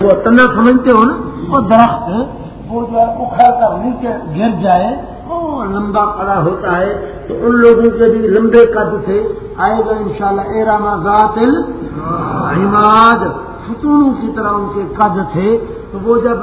وہ تنا سمجھتے ہو نا؟ وہ درخت وہ جو ہے اکھڑ کر نیچے گر جائے۔ وہ لمبا کڑا ہوتا ہے تو ان لوگوں کے بھی لمبے قد سے آئے گا ان شاء اللہ ایرام ذات عماد۔ ستونوں کی طرح ان کے قد تھے۔ تو وہ جب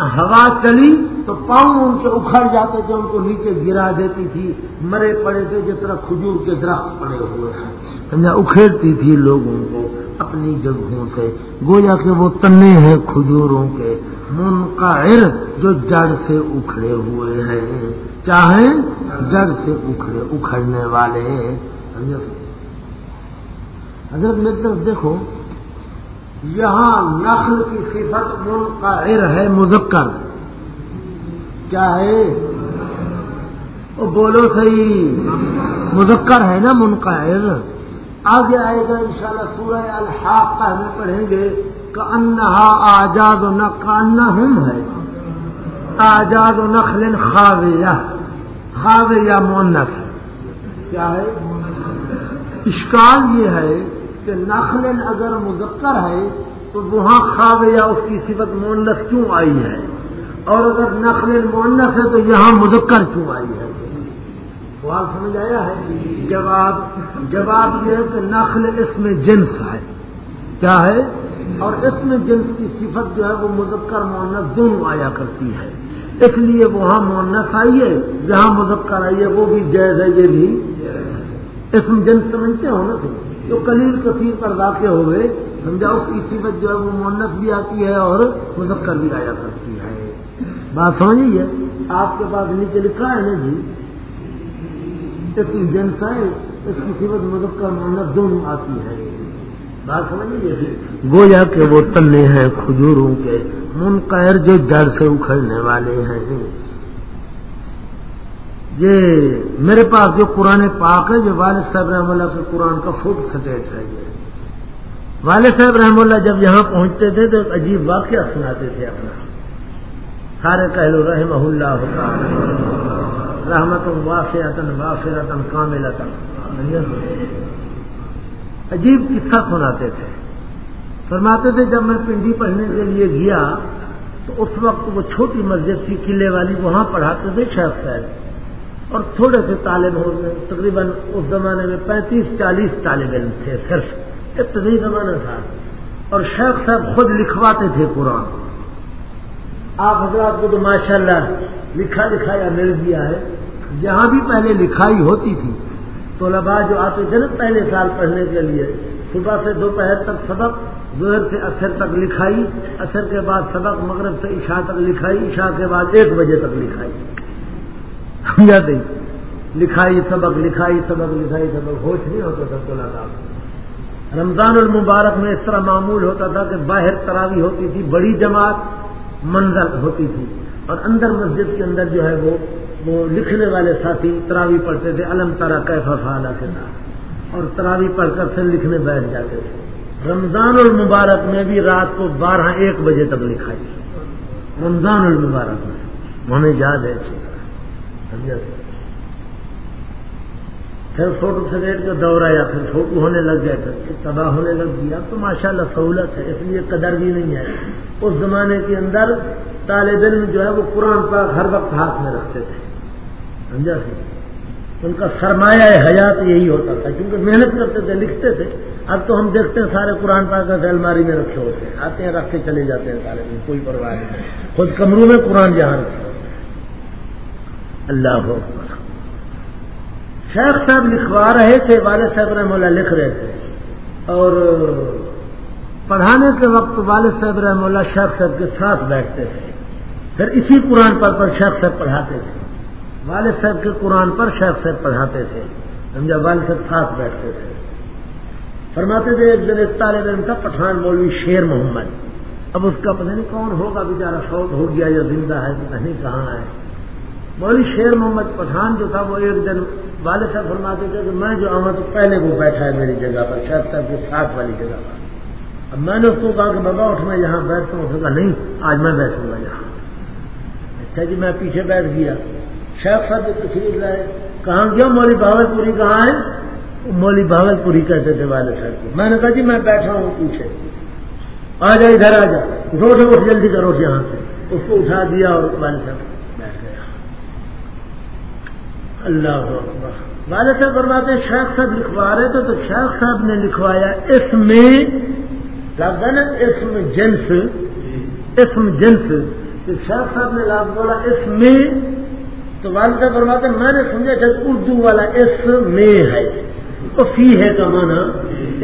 ہوا چلی تو پاؤں ان کے اکھڑ جاتے تھے ان کو نیچے گرا دیتی تھی۔ مرے پڑے تھے جس طرح کھجور کے درخت پڑے ہوئے ہیں۔ سمجھا؟ اکھیڑتی تھی لوگوں کو۔ اپنی جگہوں سے، گویا کہ وہ تنے ہیں کھجوروں کے، منقعر جو جڑ سے اکھڑے ہوئے ہیں۔ چاہے جڑ سے اکھڑے، اکھڑنے والے۔ حضرت میری طرف دیکھو، یہاں نخل کی صفت منقعر ہے، مذکر۔ کیا ہے وہ بولو صحیح، مذکر ہے نا، منقعر۔ آگے آئے گا انشاءاللہ سورہ الحاق کا ہمیں پڑھیں گے کہ انہا آزاد و نقان ہم ہے۔ آزاد و نخل خاویہ خاویہ مونس۔ کیا ہے؟ اشکال یہ ہے کہ نخل اگر مذکر ہے تو وہاں خاویہ اس کی صفت مونس کیوں آئی ہے؟ اور اگر نخل مونس ہے تو یہاں مذکر کیوں آئی ہے؟ سوال سمجھ آیا ہے؟ جواب جواب یہ ہے کہ نخل اس میں جنس ہے، کیا ہے؟ اور اس میں جنس کی صفت جو ہے وہ مذکر مونس دونوں آیا کرتی ہے۔ اس لیے وہاں مونس آئیے جہاں مذکر آئیے وہ بھی جائز ہے، یہ بھی۔ اس میں جنس سمجھتے ہو نا جو کلیل کثیر پر واقع ہوئے، سمجھا؟ اس کی صفت جو ہے وہ مونس بھی آتی ہے اور مذکر بھی آیا کرتی ہے۔ بات سمجھیے آپ کے پاس نیچے لکھا ہے نا جی اس کی ہے اس کی صفت مدد کا محنت دونوں آتی ہے۔ بات سمجھیے جی؟ گویا کہ وہ تنے ہیں کھجوروں کے منقیر جو جڑ سے اکھڑنے والے ہیں۔ یہ میرے پاس جو قرآن پاک ہے جو والد صاحب رحم اللہ کے قرآن کا فوٹو سٹیٹ ہے یہ۔ والد صاحب رحم اللہ جب یہاں پہنچتے تھے تو عجیب واقعہ سناتے تھے اپنا۔ سارے کہلو رحمہ اللہ ہوتا رحمت وافرتن وافرتن کاملتن عجیب قصہ سناتے تھے۔ فرماتے تھے، جب میں پنڈی پڑھنے کے لیے گیا، تو اس وقت وہ چھوٹی مسجد تھی، قلعے والی، وہاں پڑھاتے تھے شیخ صاحب اور تھوڑے سے طالب ہو گئے تقریباً اس زمانے میں پینتیس، چالیس طالب علم تھے صرف۔ ابتدائی زمانہ تھا۔ اور شیخ صاحب خود لکھواتے تھے قرآن۔ آپ حضرات کو تو ماشاء اللہ لکھا لکھایا مل گیا ہے۔ جہاں بھی پہلے لکھائی ہوتی تھی تو جو آتے تھے نا پہلے سال پڑھنے کے لیے، صبح سے دوپہر تک سبق دوہر سے اثر تک لکھائی اثر کے بعد سبق، مغرب سے عشاء تک لکھائی، عشاء کے بعد ایک بجے تک لکھائی۔ سمجھاتے لکھائی، سبق لکھائی سبق لکھائی، سبق، ہوش نہیں ہوتا تھا تو رمضان المبارک میں اس طرح معمول ہوتا تھا کہ باہر تراوی ہوتی تھی، بڑی جماعت منظر ہوتی تھی۔ اور اندر مسجد کے اندر جو ہے وہ وہ لکھنے والے ساتھی تراوی پڑھتے تھے علم تارا کیفا فعالہ کے ساتھ اور تراوی پڑھ کر پھر لکھنے بیٹھ جاتے تھے۔ رمضان المبارک میں بھی رات کو بارہ ایک بجے تک لکھائی۔ رمضان المبارک میں۔ ہمیں یاد ہے۔ پھر فوٹو سگریٹ کا دور آیا پھر فوٹو ہونے لگ گئے، پھر تباہ ہونے لگ گیا تو ماشاء اللہ سہولت ہے، اس لیے قدر بھی نہیں ہے۔ اس زمانے کے اندر طالب علم جو ہے وہ قرآن پاک ہر وقت ہاتھ میں رکھتے تھے۔ سمجھا سر؟ ان کا سرمایہ حیات یہی ہوتا تھا، کیونکہ محنت کرتے تھے، لکھتے تھے۔ اب تو ہم دیکھتے ہیں سارے قرآن پاک کا الماری میں رکھے ہوتے ہیں، آتے ہیں، رکھ کے چلے جاتے ہیں سارے میں کوئی پرواہ نہیں۔ خود کمروں میں قرآن جہاں رکھے ہوتے اللہ ہو۔ شیخ صاحب لکھوا رہے تھے، والد صاحب رحم اللہ لکھ رہے تھے۔ اور پڑھانے کے وقت والد صاحب رحم اللہ شیخ صاحب کے ساتھ بیٹھتے تھے۔ پھر اسی قرآن پر پر شیخ صاحب پڑھاتے تھے۔ والد صاحب کے قرآن پر شیخ صاحب پڑھاتے تھے۔ سمجھا والد صاحب ساتھ بیٹھتے تھے۔ فرماتے تھے، ایک دن ایک طالب علم تھا، پٹھان مولوی شیر محمد۔ اب اس کا پتہ نہیں کون ہوگا، بیچارہ شوق ہو گیا یا زندہ ہے، پتہ نہیں کہاں ہے۔ مولوی شیر محمد پٹھان جو تھا، وہ ایک دن والد صاحب فرماتے تھے کہ میں جو آؤں تو پہلے وہ بیٹھا ہے میری جگہ پر شیخ صاحب کے ساتھ والی جگہ پر۔ اب میں نے اس کو کہا کہ بابا اٹھ، میں یہاں بیٹھتا ہوں۔ کہا نہیں، آج میں بیٹھوں گا یہاں۔ اچھا جی میں پیچھے بیٹھ گیا۔ شیخ صاحب تشریف لائے۔ کہاں گیا؟ مولی بھاول پوری کہاں ہے؟ مولی بھاول پوری کہتے تھے والد صاحب کو۔ میں نے کہا جی میں بیٹھا ہوں پیچھے۔ آ جا، ادھر آ جا۔ روز اٹھ، جلدی کرو یہاں سے۔ اس کو اٹھا دیا اور والد صاحب اللہ والد صاحب فرماتے ہیں، شیخ صاحب لکھوا رہے تھے تو شیخ صاحب نے لکھوایا اس میں لفظ نا، اسم جنس۔ اسم جنس۔ شیخ صاحب نے لفظ بولا اس میں تو والد صاحب فرماتے ہیں، میں نے سمجھا کہ اردو والا اس میں ہے۔ تو فی ہے کا مانا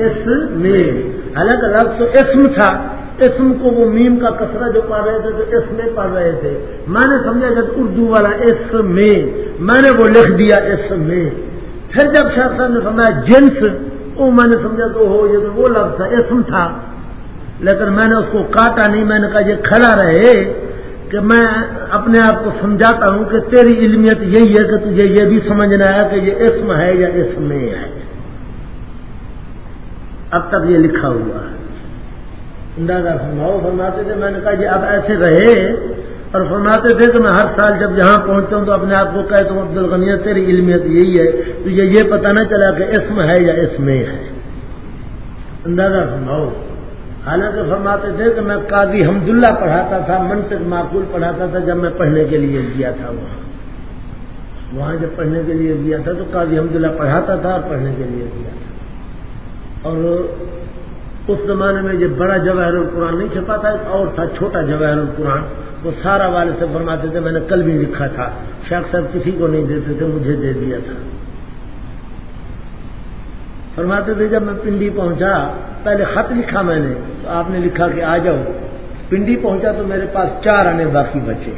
اس میں حالانکہ لفظ تو اسم تھا۔ اسم کو وہ میم کا کسرہ جو پڑھ رہے تھے تو اس میں پڑھ رہے تھے۔ میں نے سمجھا جب اردو والا اس میں میں نے وہ لکھ دیا اس میں۔ پھر جب شاہ صاحب نے سمجھا جنس وہ میں نے سمجھا تو ہو یہ تو وہ لفظ تھا، اسم تھا۔ لیکن میں نے اس کو کاٹا نہیں، میں نے کہا یہ کھڑا رہے کہ میں اپنے آپ کو سمجھاتا ہوں کہ تیری علمیت یہی ہے کہ تجھے یہ بھی سمجھنا ہے کہ یہ اسم ہے یا اسم میں ہے۔ اب تک یہ لکھا ہوا ہے۔ اندازہ فرماؤ، فرماتے تھے، میں نے کہا جی اب ایسے رہے اور فرماتے تھے کہ میں ہر سال جب یہاں پہنچتا ہوں تو اپنے آپ کو کہتا ہوں، عبد الغنی، تیری علمیت یہی ہے تو یہ یہ پتہ نہ چلا کہ اسم ہے یا اسم ہے۔ اندازہ فرماؤ۔ حالانکہ فرماتے تھے کہ میں قاضی حمد اللہ پڑھاتا تھا، منطق معقول پڑھاتا تھا جب میں پڑھنے کے لیے گیا تھا وہاں۔ وہاں جب پڑھنے کے لیے گیا تھا تو قاضی حمد اللہ پڑھاتا تھا اور پڑھنے کے لیے گیا تھا۔ اور اس زمانے میں یہ بڑا جواہر القرآن نہیں چھپا تھا، ایک اور تھا، چھوٹا جواہر القرآن۔ وہ سارا والے سے فرماتے تھے، میں نے کل بھی لکھا تھا۔ شیخ صاحب کسی کو نہیں دیتے تھے، مجھے دے دیا تھا۔ فرماتے تھے، جب میں پنڈی پہنچا، پہلے خط لکھا میں نے، تو آپ نے لکھا کہ آ جاؤ۔ پنڈی پہنچا تو میرے پاس چار آنے باقی بچے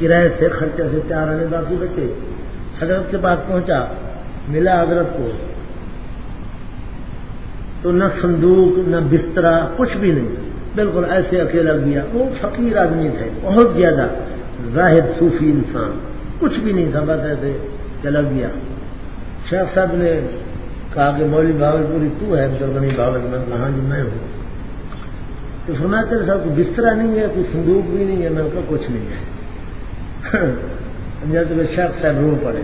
کرائے سے، خرچے سے چار آنے باقی بچے۔ حضرت کے پاس پہنچا، ملا حضرت کو۔ تو نہ صندوق، نہ بسترا کچھ بھی نہیں۔ بالکل ایسے اکیلا گیا۔ وہ فقیر آدمی تھے، بہت زیادہ ظاہر صوفی انسان۔ کچھ بھی نہیں تھا، بس ایسے چلا گیا۔ شیخ صاحب نے کہا کہ مولوی باول پوری تو ہے درگنی باول میں کہاں جی میں ہوں۔ تو سنا تیرے صاحب کو بسترا نہیں ہے، کوئی صندوق بھی نہیں ہے۔ میں کہا، کچھ نہیں ہے۔ تو شیخ صاحب رو پڑے۔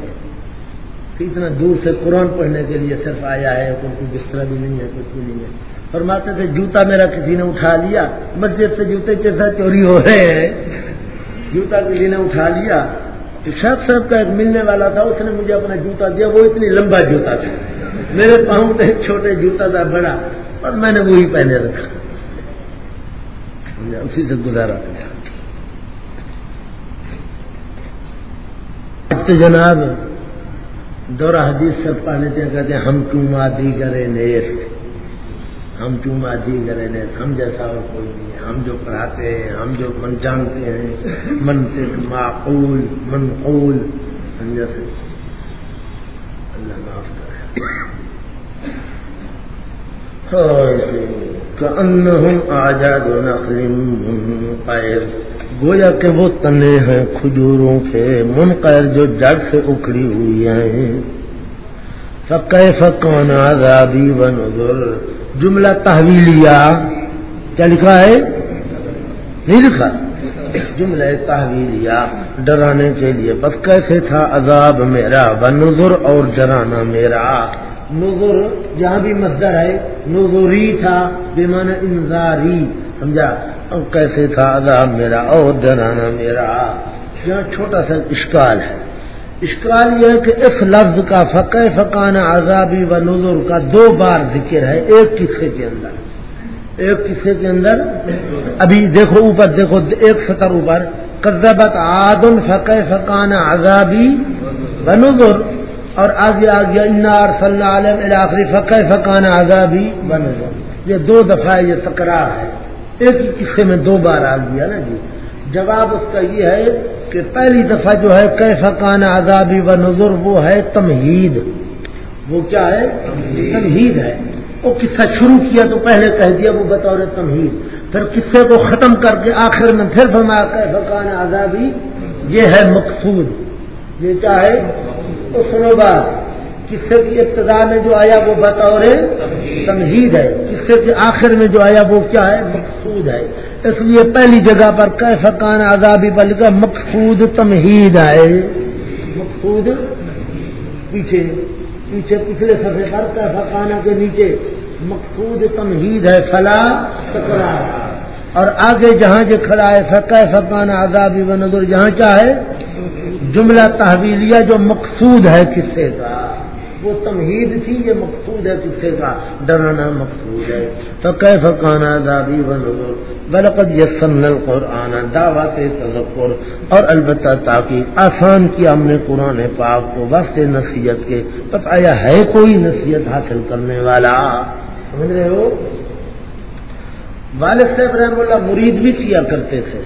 اتنا دور سے قرآن پڑھنے کے لیے صرف آیا ہے، کوئی کوئی بستر بھی نہیں ہے کچھ بھی نہیں ہے۔ فرماتے تھے، جوتا میرا کسی نے اٹھا لیا، مسجد سے جوتے چیزا چوری ہو رہے ہیں۔ جوتا کسی نے اٹھا لیا۔ شاخ صاحب کا ایک ملنے والا تھا، اس نے مجھے اپنا جوتا دیا، وہ اتنی لمبا جوتا تھا۔ میرے پاؤں پہ چھوٹے جوتا تھا بڑا، اور میں نے وہی پہنے رکھا۔ اسی سے گزارا کیا جناب دورہ حدیث سب پڑھ لیتے کہتے ہیں ہم کیوں مادی کرے نیس ہم کیوں مادی کرے نیس ہم جیسا اور کوئی نہیں ہے۔ ہم جو پڑھاتے ہیں، ہم جو من جانتے ہیں منطق معقول منقول ہم جیسے۔ اللہ معاف کرے۔ آزاد نقل منقیر گویا کہ وہ تنے ہیں کھجوروں کے منقر جو جڑ سے اکھڑی ہوئی ہیں۔ فقہ فکان آزادی و نظر جملہ تحویلیا کیا لکھا ہے؟ نہیں لکھا۔ جملہ تحویلیا ڈرانے کے لیے۔ بس کیسے تھا عذاب میرا و نظر اور ڈرانا میرا۔ نظر جہاں بھی مزدر ہے نظری تھا، بے معنی انذاری، سمجھا؟ کیسے تھا عذاب میرا؟ اور ڈرانا میرا۔ یہاں چھوٹا سا اشکال ہے۔ اشکال یہ ہے کہ اس لفظ کا فقہ فقان عذابی و نظر کا دو بار ذکر ہے ایک قصے کے اندر۔ ایک قصے کے اندر، ابھی دیکھو اوپر، دیکھو ایک سطر اوپر۔ قذبت عادن فقہ فقان عذابی و نظر اور آگے آگے انار صلی اللہ علیہ آخری فقہ فقان عذابی و نظر یہ دو دفعہ یہ تکرار ہے۔ ایک ہی قصے میں دو بار آ گیا نا جی۔ جواب اس کا یہ ہے کہ پہلی دفعہ جو ہے کی فقان آزادی و نظر وہ ہے تمہید۔ وہ کیا ہے؟ تمہید۔ ہے۔ وہ قصہ شروع کیا تو پہلے کہہ دیا وہ بطور تمہید۔ پھر قصے کو ختم کر کے آخر میں پھر فرمایا کہ فقان آزادی یہ ہے مقصود۔ یہ کیا ہے؟ تو سنو بات۔ قصے کی ابتدا میں جو آیا وہ بطور تمہید ہے۔ قصے کے آخر میں جو آیا وہ کیا ہے؟ مقصود ہے۔ اس لیے پہلی جگہ پر کہ فقان آزادی بل کا مقصود تمہید ہے۔ مقصود پیچھے پیچھے پچھلے سفے پر کہ فقانہ کے نیچے، مقصود تمہید ہے۔ فلا تکرار۔ اور آگے جہاں جو کھڑا ہے سکا سکان آزادی و نظر جہاں چاہے جملہ تحویلیہ جو مقصود ہے کسے کا وہ تمہید تھی یہ مقصود ہے کسے کا ڈرانا مقصود ہے۔ تو فکانا دابی بن بلقد یسن القرآن، دعوت تذکر۔ اور البتہ تاکہ آسان کیا ہم نے قرآن پاک کو وقت نصیحت کے بتایا ہے کوئی نصیحت حاصل کرنے والا؟ سمجھ رہے ہو؟ والد صاحب رحم اللہ مرید بھی کیا کرتے تھے۔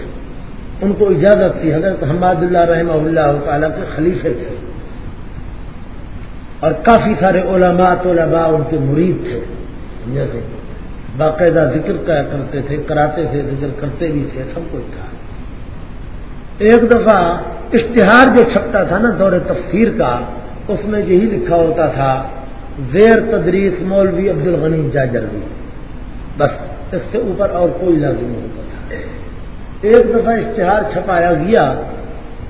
ان کو اجازت تھی، حضرت حماد اللہ رحمہ اللہ تعالیٰ کے خلیفے تھے۔ اور کافی سارے علماء طلباء ان کے مرید تھے۔ جیسے باقاعدہ ذکر کیا کرتے تھے، کراتے تھے، ذکر کرتے بھی تھے، سب کچھ تھا۔ ایک دفعہ اشتہار جو چھپتا تھا نا دور تفسیر کا، اس میں یہی لکھا ہوتا تھا، زیر تدریس مولوی عبد الغنی جاجروی۔ بس، اس سے اوپر اور کوئی لازم نہیں ہوتا تھا۔ ایک دفعہ اشتہار چھپایا گیا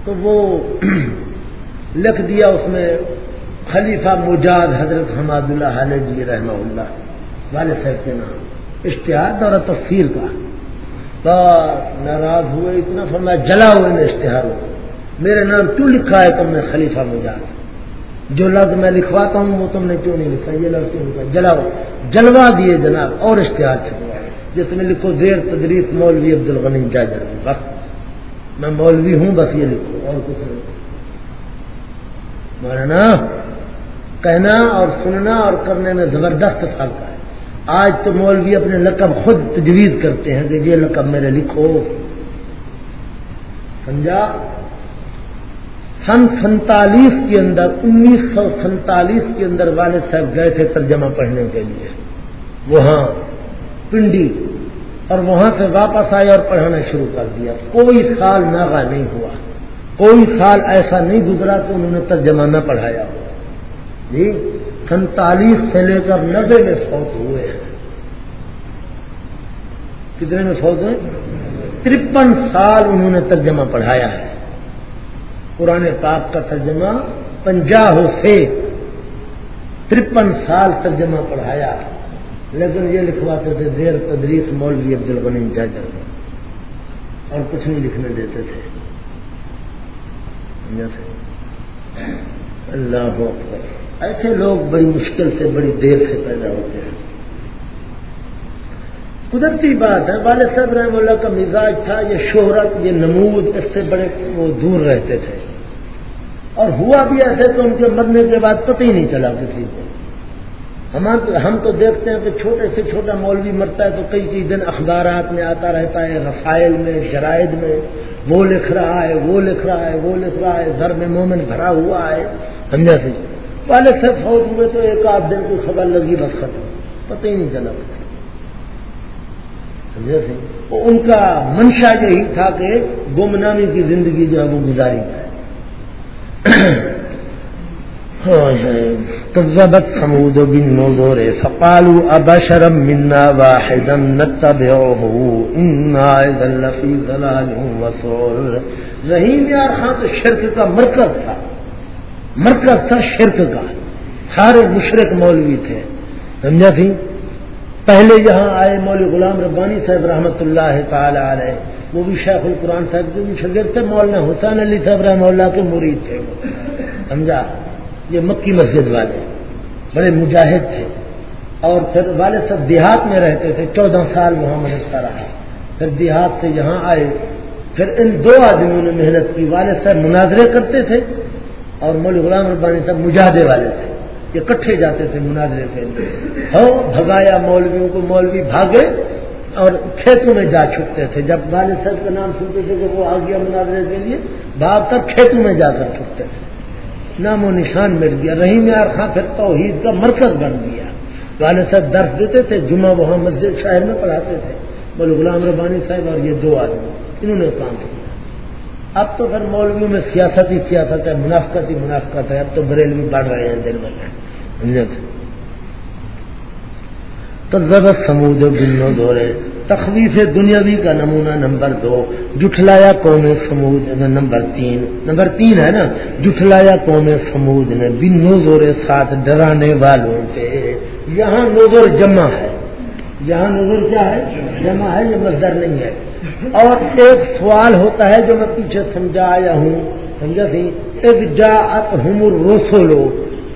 تو وہ لکھ دیا اس میں خلیفہ مجاد حضرت حماد اللہ علیہ جی رحمہ اللہ، والد صاحب کے نام۔ اشتہار دورہ تفسیر کا۔ بس ناراض ہوئے، اتنا فرمایا، جلا ہوئے نے اشتہار میرے نام کیوں لکھا ہے تم نے خلیفہ مجاد جو لفظ میں لکھواتا ہوں، وہ تم نے کیوں نہیں لکھا؟ یہ لفظ کیوں لکھا جلاؤ جلوا دیے جناب، اور اشتہار چھپوائے جس میں لکھو زیر تدریس مولوی عبد الغنی جاجر۔ بس۔ میں مولوی ہوں، بس یہ لکھو، اور کچھ نہیں۔ مولانا کہنا اور سننا اور کرنے میں زبردست فرق ہے۔ آج تو مولوی اپنے لقب خود تجویز کرتے ہیں کہ یہ لقب میرے لکھو سمجھا؟ سن سینتالیس کے اندر، انیس سو سینتالیس کے اندر والد صاحب گئے تھے ترجمہ پڑھنے کے لیے۔ وہاں پنڈی اور وہاں سے واپس آئے اور پڑھانا شروع کر دیا۔ کوئی سال ناغا نہیں ہوا۔ کوئی سال ایسا نہیں گزرا کہ انہوں نے ترجمہ نہ پڑھایا ہو۔ جی سینتالیس سے لے کر نبے میں فوت ہوئے ہیں۔ کتنے میں فوت ہوئے؟ ترپن سال انہوں نے ترجمہ پڑھایا ہے۔ پرانے پاک کا ترجمہ پنجاہ سے ترپن سال ترجمہ پڑھایا۔ لیکن یہ لکھواتے تھے دیر تدریس مولوی عبد الغنی جاجر۔ اور کچھ نہیں لکھنے دیتے تھے۔ اللہ ایسے لوگ بڑی مشکل سے، بڑی دیر سے پیدا ہوتے ہیں۔ قدرتی بات ہے، والد صاحب رحم اللہ کا مزاج تھا، یہ شہرت، یہ نمود، اس سے بڑے وہ دور رہتے تھے۔ اور ہوا بھی ایسے تو ان کے مرنے کے بعد پتہ ہی نہیں چلا کسی کو ہم تو دیکھتے ہیں کہ چھوٹے سے چھوٹا مولوی مرتا ہے تو کئی کئی دن اخبارات میں آتا رہتا ہے، رسائل میں شرائد میں۔ وہ لکھ رہا ہے، وہ لکھ رہا ہے، وہ لکھ رہا ہے گھر میں مومن بھرا ہوا ہے۔ سمجھا سی پہلے سے فوج ہوئے تو ایک آدھ دن کی خبر لگی بس ختم۔ پتہ ہی نہیں چلا۔ سمجھے سی ان کا منشا یہی تھا کہ گمنامی کی زندگی جو ہے وہ گزاری جائے۔ کذبت سمود بن نوزور فقالوا ابشرا منا واحدا نتبعه؟ انا اذا لفي ضلال وسعر۔ رحیم یار خان تو شرک کا مرکز تھا۔ مرکز تھا شرک کا۔ سارے مشرق مولوی تھے۔ سمجھا تھی؟ پہلے یہاں آئے مول غلام ربانی صاحب رحمۃ اللہ تعالی علیہ۔ وہ بھی شیخ القرآن صاحب کے بھی شگرد تھے۔ مولانا حسین علی صاحب رحمۃ اللہ کے مرید تھے وہ۔ سمجھا؟ یہ مکی مسجد والے۔ بڑے مجاہد تھے۔ اور پھر والد صاحب دیہات میں رہتے تھے۔ چودہ سال وہاں مدرسہ رہا۔ پھر دیہات سے یہاں آئے۔ پھر ان دو آدمیوں نے محنت کی۔ والد صاحب مناظرے کرتے تھے۔ اور مول غلام ربانی صاحب مجاہدے والے تھے، یہ کٹھے جاتے تھے مناظرے کے لیے ہو، بھگایا مولویوں کو مولوی بھاگے اور کھیتوں میں جا چھپتے تھے۔ جب والد صاحب کا نام سنتے تھے کہ وہ آ گیا مناظرے کے لیے بھاگ کر کھیتوں میں جا کر چھپتے تھے۔ نام و نشان مٹ گیا۔ رحیم یار خاں پھر توحید کا مرکز بن گیا۔ والد صاحب درد دیتے تھے، جمعہ وہاں مسجد شہر میں پڑھاتے تھے۔ بولے غلام ربانی صاحب اور یہ دو آدمی، انہوں نے کام کیا۔ اب تو پھر مولویوں میں سیاست ہی سیاست ہے، منافقت ہی منافقت ہے۔ اب تو بریلوی بڑھ رہے ہیں دن میں۔ ضرورت سمود بنو دورے۔ تخویف دنیاوی کا نمونہ نمبر دو۔ جٹھلایا قوم سمود نمبر تین۔ نمبر تین ہے نا۔ جٹھلایا قوم سمود نے بنو دورے ساتھ ڈرانے والوں کے۔ یہاں نظر جمع ہے۔ یہاں نظر کیا ہے، جمع ہے، یہ مزدر نہیں ہے۔ اور ایک سوال ہوتا ہے جو میں پیچھے سمجھا آیا ہوں، سمجھا سی ایک جا ہم روسولو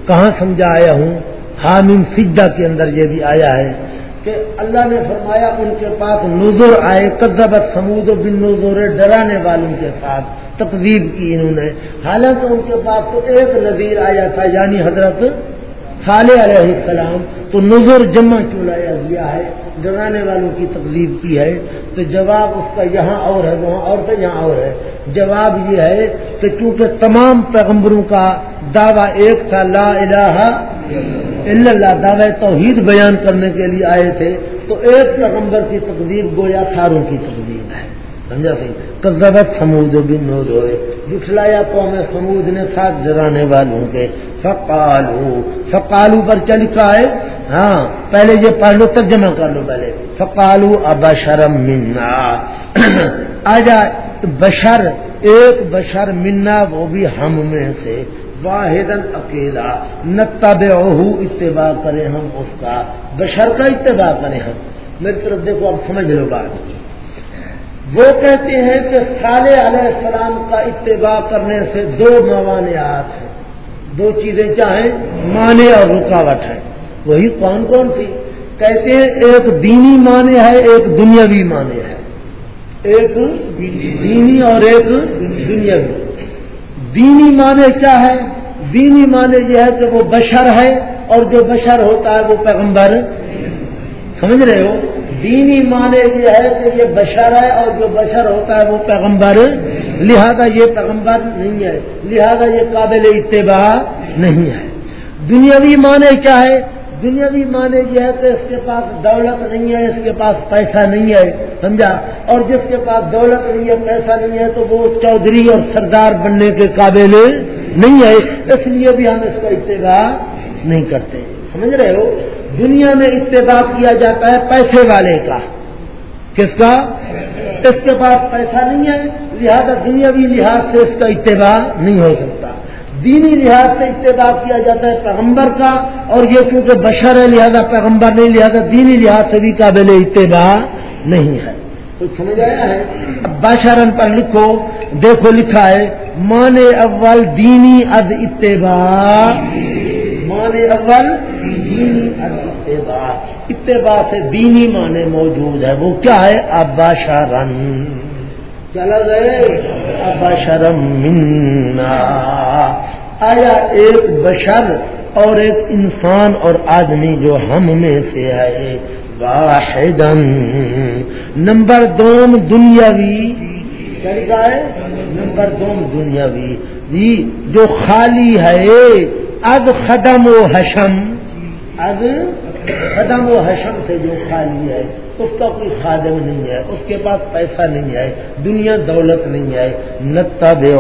کہاں سمجھا آیا ہوں؟ حامم سجدہ کے اندر یہ بھی آیا ہے کہ اللہ نے فرمایا ان کے پاس نظر آئے قدبت سمود و بن نظر ڈرانے والوں کے ساتھ تقزیب کی انہوں نے۔ حالانکہ ان کے پاس تو ایک نظیر آیا تھا یعنی حضرت صالح علیہ السلام تو نظر جمع کیوں لایا گیا ہے؟ ڈرانے والوں کی تقزیب کی ہے۔ تو جواب اس کا یہاں اور ہے، وہاں اور تو یہاں اور ہے۔ جواب یہ ہے کہ چونکہ تمام پیغمبروں کا دعویٰ ایک تھا، لا الہ الا اللہ، دعوی توحید بیان کرنے کے لیے آئے تھے، تو ایک پیغمبر کی تقدیب گویا ساروں کی تقدیب ہے۔ سمجھا سی کزبت سمود بن ہوئے۔ دکھلایا قوم سمود نے ساتھ جرانے والوں کے۔ فقالو فقالو پر چل لکھا ہے؟ ہاں پہلے یہ پڑھ لو، ترجمہ کر لو پہلے۔ فقالو ابا شرم منا۔ آجا، بشر، ایک بشر منا، وہ بھی ہم میں سے۔ واحد اکیلا۔ نتب اتباع کریں ہم اس کا۔ بشر کا اتباع کریں ہم۔ میری طرف دیکھو، اب سمجھ لو بات۔ وہ کہتے ہیں کہ صالح علیہ السلام کا اتباع کرنے سے دو موانعات ہیں۔ دو چیزیں چاہیں مانے اور رکاوٹ ہے وہی کون کون سی؟ کہتے ہیں ایک دینی مانے ہے، ایک دنیاوی مانے ہے۔ ایک دینی اور ایک دنیاوی۔ دینی مانے کیا ہے؟ دینی مانے یہ ہے کہ وہ بشر ہے اور جو بشر ہوتا ہے وہ پیغمبر۔ سمجھ رہے ہو؟ دینی معنی یہ ہے کہ یہ بشر ہے اور جو بشر ہوتا ہے وہ پیغمبر لہذا یہ پیغمبر نہیں ہے۔ لہذا یہ قابل اتباع نہیں ہے۔ دنیاوی معنی کیا ہے؟ دنیاوی معنی یہ ہے کہ اس کے پاس دولت نہیں ہے، اس کے پاس پیسہ نہیں ہے، سمجھا؟ اور جس کے پاس دولت نہیں ہے، پیسہ نہیں ہے تو وہ چودھری اور سردار بننے کے قابل نہیں ہے۔ اس لیے بھی ہم اس کا اتباع نہیں کرتے۔ سمجھ رہے ہو؟ دنیا میں اتباع کیا جاتا ہے پیسے والے کا۔ کس کا؟ اس کے پاس پیسہ نہیں ہے، لہذا دنیاوی لحاظ سے اس کا اتباع نہیں ہو سکتا۔ دینی لحاظ سے اتباع کیا جاتا ہے پیغمبر کا، اور یہ کیونکہ بشر ہے، لہذا پیغمبر نہیں، لہذا دینی لحاظ سے بھی قابل اتباع نہیں ہے۔ کچھ سمجھ آیا ہے؟ باشرن پر لکھو، دیکھو لکھا ہے مان اول دینی اد اتباع۔ مان اول اتباع. اتباع سے دینی معنی موجود ہے۔ وہ کیا ہے؟ ابا شرن چلا گئے۔ ابا شرم منا۔ آیا ایک بشر اور ایک انسان اور آدمی جو ہم میں سے ہے۔ واحد نمبر دوم دنیاوی۔ کیا ہے؟ نمبر دوم دنیاوی۔ جی جو خالی ہے۔ اب خدم و حشم اب قدم و حشم سے جو خالی ہے، اس کا کوئی خادم نہیں ہے، اس کے پاس پیسہ نہیں ہے، دنیا دولت نہیں ہے نتا دے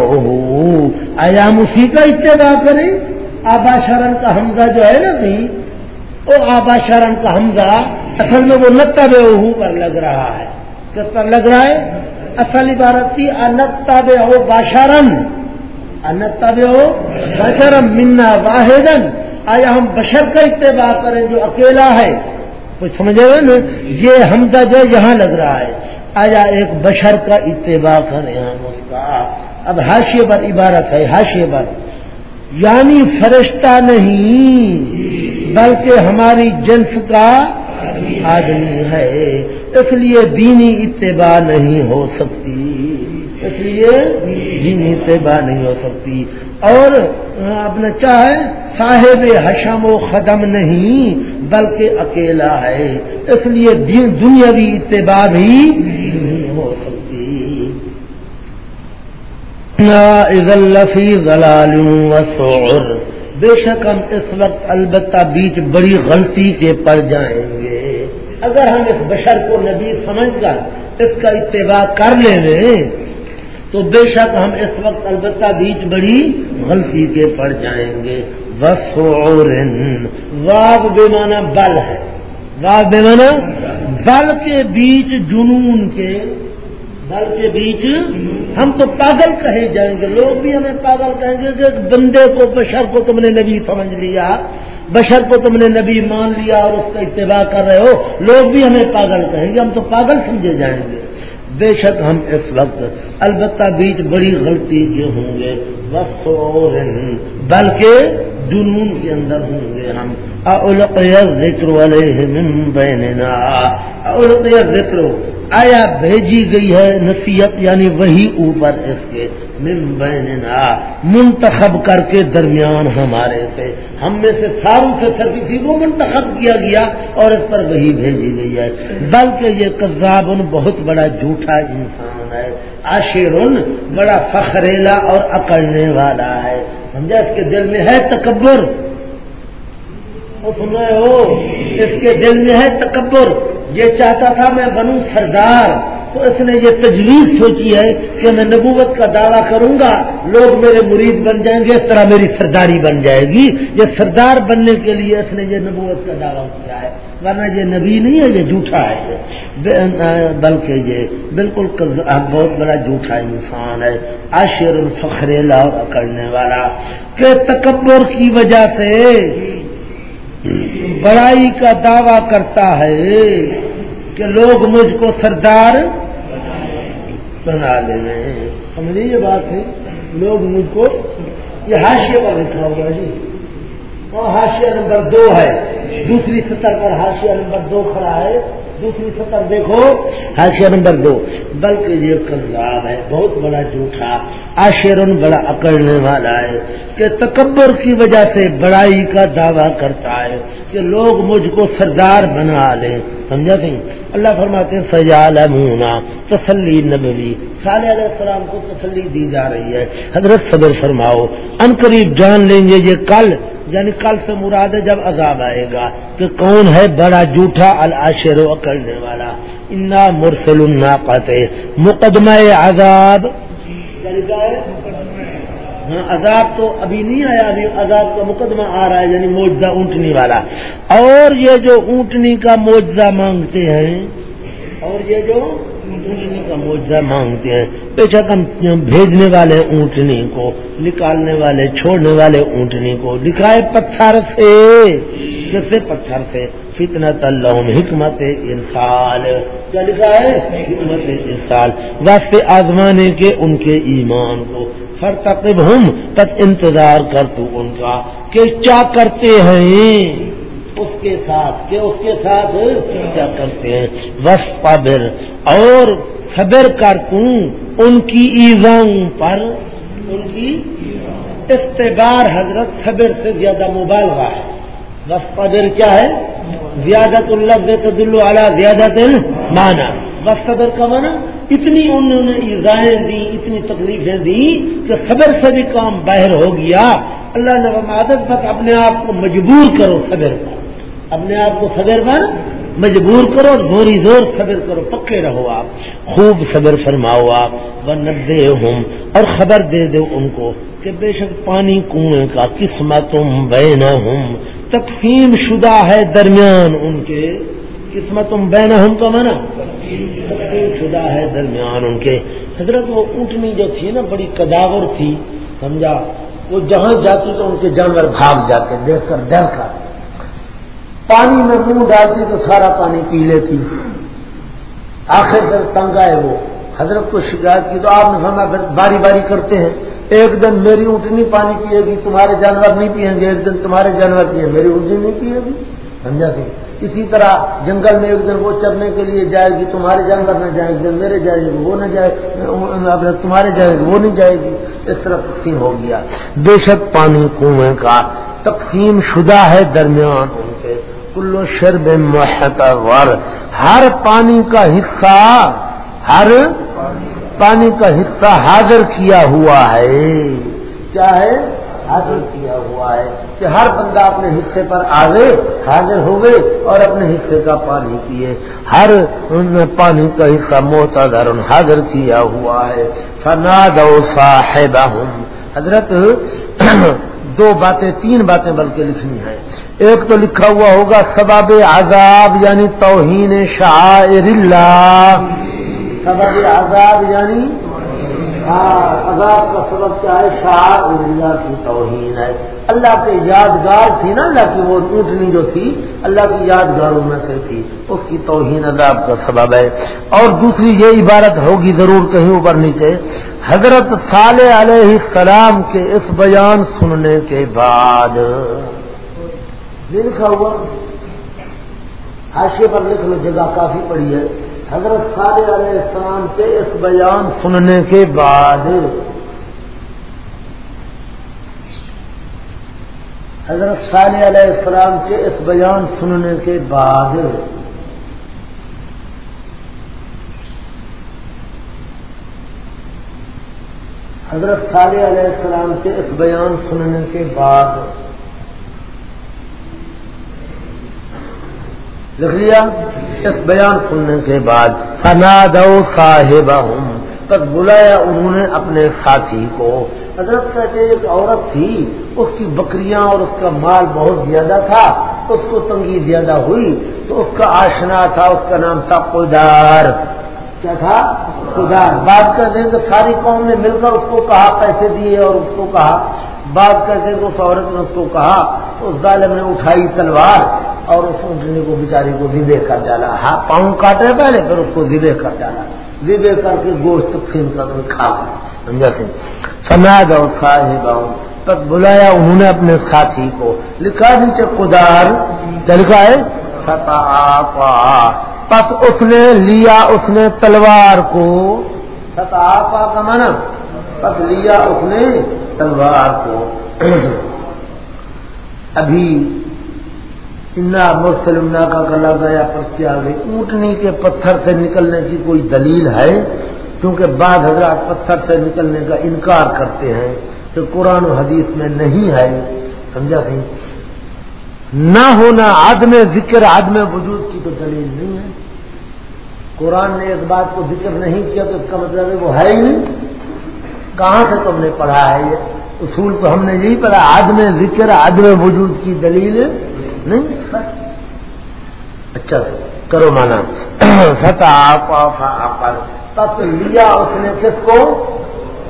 ایام اسی کا اتباع کریں؟ آبا شرن کا حمزہ جو ہے نا نہیں وہ آبا شرن کا حمزہ اصل میں وہ نتا بے پر لگ رہا ہے۔ کس پر لگ رہا ہے؟ اصل عبارت تھی انتا بے باشارن انتا منا واحدن آیا ہم بشر کا اتباع کریں جو اکیلا ہے؟ کچھ سمجھے گا نا؟ یہ حمزہ جو یہاں لگ رہا ہے۔ آیا ایک بشر کا اتباع کریں ہم اس کا؟ اب حاشیے پر عبارت ہے، حاشیے پر۔ یعنی فرشتہ نہیں، بلکہ ہماری جنس کا آدمی ہے۔ اس لیے دینی اتباع نہیں ہو سکتی۔ اس لیے دینی اتباع نہیں ہو سکتی۔ اور اپنا چاہے صاحب حشم و خدم نہیں، بلکہ اکیلا ہے۔ اس لیے دنیاوی اتباع بھی نہیں ہو سکتی۔ بے شک ہم اس وقت البتہ بیچ بڑی غلطی کے پڑ جائیں گے۔ اگر ہم اس بشر کو نبی سمجھ کر اس کا اتباع کر لیں گے تو بے شک ہم اس وقت البتہ بیچ بڑی غلطی کے پڑ جائیں گے۔ بس واگ بے مانا بل ہے۔ واگ بے مانا بل کے بیچ جنون کے بل کے بیچ ہم تو پاگل کہے جائیں گے۔ لوگ بھی ہمیں پاگل کہیں گے کہ بندے کو، بشر کو تم نے نبی سمجھ لیا، بشر کو تم نے نبی مان لیا اور اس کا اتباع کر رہے ہو۔ لوگ بھی ہمیں پاگل کہیں گے۔ ہم تو پاگل سمجھے جائیں گے۔ بے شک ہم اس وقت البتہ بیچ بڑی غلطی کے ہوں گے بس بلکہ جنون کے اندر ہوں گے ہم۔ ذکر والے ذکر آیا بھیجی گئی ہے نصیحت یعنی وہی اوپر اس کے، من بیننا منتخب کر کے درمیان ہمارے سے۔ ہم میں سے ساروں سے سر تھی، وہ منتخب کیا گیا اور اس پر وہی بھیجی گئی ہے۔ بلکہ یہ قذاب بہت بڑا جھوٹا انسان ہے۔ عاشر بڑا فخریلا اور اکڑنے والا ہے۔ سمجھا اس کے دل میں ہے تکبر سن رہے ہو؟ اس کے دل میں ہے تکبر۔ یہ چاہتا تھا میں بنوں سردار۔ تو اس نے یہ تجویز سوچی ہے کہ میں نبوت کا دعویٰ کروں گا۔ لوگ میرے مرید بن جائیں گے، اس طرح میری سرداری بن جائے گی۔ یہ سردار بننے کے لیے اس نے یہ نبوت کا دعویٰ کیا ہے۔ ورنہ یہ نبی نہیں ہے، یہ جھوٹا ہے۔ بلکہ یہ بالکل بہت بڑا جھوٹا انسان ہے۔ آشر الفخریلا اور اکڑنے والا۔ کہ تکبر کی وجہ سے بڑائی کا دعویٰ کرتا ہے کہ لوگ مجھ کو سردار بنا لے رہے ہیں سمجھے یہ بات ہے؟ لوگ مجھ کو یہ ہاشیہ پر لکھا ہوا جی۔ ہاں، اور ہاشیہ نمبر دو ہے۔ دوسری سطح پر ہاشیہ نمبر دو کھڑا ہے۔ دوسری سطح دیکھو۔ حاشیہ نمبر دو۔ بلکہ یہ کمزار ہے، بہت بڑا جھوٹا۔ آشیرن بڑا اکڑنے والا ہے کہ تکبر کی وجہ سے بڑائی کا دعویٰ کرتا ہے کہ لوگ مجھ کو سردار بنا لیں۔ سمجھا سی اللہ فرماتے ہیں سجال مونا تسلی نبوی صالح علیہ السلام کو تسلی دی جا رہی ہے۔ حضرت صدر فرماؤ ان قریب جان لیں گے یہ کل یعنی کل سے مراد ہے جب عذاب آئے گا کہ کون ہے بڑا جھوٹا العاشر و کرنے والا۔ انا مرسل پاتے مقدمہ عذاب یعنی ہاں عذاب تو ابھی نہیں آیا، ابھی عذاب کا مقدمہ آ رہا ہے یعنی موجہ اونٹنی والا۔ اور یہ جو اونٹنی کا موجہ مانگتے ہیں، اور یہ جو اونٹنی کا موجہ مانگتے ہیں، بے شک ہم بھیجنے والے اونٹنی کو، نکالنے والے، چھوڑنے والے اونٹنی کو۔ دکھائے پتھر سے۔ جیسے پتھر سے۔ فتنا تلوم حکمت انسال کیا لکھا ہے؟ حکمت انسال واسطے آزمانے کے ان کے ایمان کو۔ ہر تقریب ہوں تک انتظار کر تو ان کا کہ کیا کرتے ہیں؟ اس کے ساتھ، کہ اس کے ساتھ کیا کرتے ہیں؟ بس پابر اور صبر کر توں ان کی ایزوں پر، ان کی استبار حضرت صبر سے زیادہ مبالغہ ہے۔ بس پابر کیا ہے؟ زیادت اللہ تدل اعلیٰ زیادہ دل مانا بس صبر کا مانا اتنی انہوں نے ایزائیں دی اتنی تکلیفیں دی کہ صبر سے بھی کام باہر ہو گیا۔ اللہ نے عادت بس اپنے آپ کو مجبور کرو صبر کا اپنے آپ کو صبر پر مجبور کرو، زوری زور صبر کرو، پکے رہو آپ۔ خوب صبر فرماؤ آپ۔ وہ ہوں اور خبر دے دو ان کو کہ بے شک پانی کنویں کا قسمتوں بے نہ ہوں تقسیم شدہ ہے درمیان ان کے قسمتوں بے نہ ہوں کا مانا تقسیم شدہ ہے درمیان ان کے۔ حضرت وہ اونٹنی جو تھی نا، بڑی کداور تھی، سمجھا؟ وہ جہاں جاتی تو ان کے جانور بھاگ جاتے، دیکھ کر ڈر کر۔ پانی میں منہ ڈالتی تو سارا پانی پی لیتی۔ آخر پھر تنگ آئے وہ۔ حضرت کو شکایت کی تو آپ نے سنا پھر باری باری کرتے ہیں۔ ایک دن میری اونٹنی پانی پیے گی، تمہارے جانور نہیں پیئیں گے، ایک دن تمہارے جانور پیے میری اونٹنی نہیں پیے گی، سمجھا سی اسی طرح جنگل میں ایک دن وہ چرنے کے لیے جائے گی، تمہارے جانور نہ جائے گی میرے جائے گی، وہ نہ جائے تمہارے جائے گی، وہ نہیں جائے گی۔ اس طرح تقسیم ہو گیا۔ بے شک پانی کنویں کا تقسیم شدہ ہے درمیان۔ ان کے کلو شرب محتور ہر پانی کا حصہ، ہر پانی کا حصہ حاضر کیا ہوا ہے۔ کیا ہے حاضر کیا ہوا ہے کہ ہر بندہ اپنے حصے پر آگے حاضر ہو گئے اور اپنے حصے کا پانی پیے۔ ہر پانی کا حصہ محتاظر حاضر کیا ہوا ہے۔ فنا دو صاحب حضرت دو باتیں، تین باتیں بلکہ لکھنی ہیں۔ ایک تو لکھا ہوا ہوگا سباب عذاب یعنی توہین شاعر اللہ۔ سبب عذاب یعنی ہاں عذاب کا سبب کیا ہے؟ شاعر اللہ کی توہین ہے۔ اللہ کے یادگار تھی نا، اللہ کی وہ اونٹنی جو تھی، اللہ کی یادگاروں میں سے تھی۔ اس کی توہین عذاب کا سبب ہے۔ اور دوسری یہ عبارت ہوگی ضرور کہیں اوپر نیچے، حضرت صالح علیہ السلام کے اس بیان سننے کے بعد۔ لکھا ہوا حاشے پر لکھ لو، جگہ کافی پڑی ہے۔ حضرت صالح علیہ السلام کے اس بیان سننے کے بعد حضرت صالح علیہ السلام کے اس بیان سننے کے بعد حضرت صالح علیہ السلام کے اس بیان سننے کے بعد لکھ لیا؟ اس بیان سننے کے بعد سنا دو صاحب تک بلایا انہوں نے اپنے ساتھی کو۔ حضرت کہتے ایک عورت تھی، اس کی بکریاں اور اس کا مال بہت زیادہ تھا، اس کو تنگی زیادہ ہوئی، تو اس کا آشنا تھا، اس کا نام تھا قدار کیا تھا؟ قدار بات کر دیں کہ ساری قوم نے مل کر اس کو کہا، پیسے دیے اور اس کو کہا۔ بات کر کہ اس عورت نے اس کو کہا اس ظالم نے اٹھائی تلوار اور اس اونٹنی کو بیچاری کو ذبے کر ڈالا۔ ہاں پاؤں کاٹے پہلے، پھر اس کو ذبے کر ڈالا۔ ذبے کر کے گوشت تقسیم کر کے کھا سمجھا سنگھ سماج اور صاحب تب بلایا انہوں نے اپنے ساتھی کو۔ لکھا جی نیچے کدار لکھا ہے؟ پس اس نے لیا اس نے تلوار کو۔ ستاپا کا مانا پس لیا اس نے تلوار کو۔ ابھی مسلم کا گلا گیا پرچے آ گئی اونٹنی کے پتھر سے نکلنے کی کوئی دلیل ہے؟ کیونکہ بعض حضرات پتھر سے نکلنے کا انکار کرتے ہیں کہ قرآن و حدیث میں نہیں ہے۔ سمجھا سی نہ ہونا عدم ذکر، عدم وجود کی تو دلیل نہیں ہے۔ قرآن نے اس بات کو ذکر نہیں کیا تو اس کا مطلب ہے وہ ہے ہی نہیں۔ کہاں سے تم نے پڑھا ہے یہ؟ اصول تو ہم نے یہی پڑھا، عدم ذکر، عدم وجود کی دلیل نہیں اچھا کرو مانا۔ فتح پس لیا اس نے کس کو؟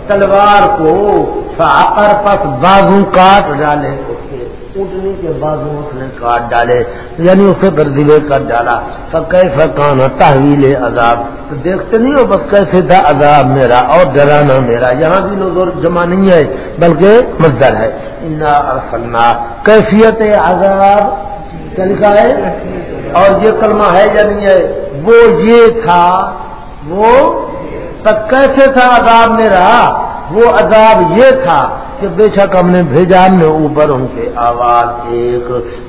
تلوار کو۔ فاقر پس بازو کاٹ ڈالے کو۔ اس کے اونٹنی کے بازو اس نے کاٹ ڈالے یعنی اسے پھر کر ڈالا۔ کیسا کانا تحویل عذاب تو دیکھتے نہیں ہو بس کیسے تھا عذاب میرا اور ڈرانا میرا۔ یہاں بھی نظر جمع نہیں ہے، بلکہ مزدر ہے۔ انا کیفیت عذاب، کیا لکھا ہے؟ اور یہ کلمہ ہے یا نہیں ہے؟ وہ یہ تھا، وہ تک کیسے تھا عذاب میں رہا وہ عذاب یہ تھا کہ بے شک ہم نے بھیجا ہم نے اوپر ان کے آواز ایک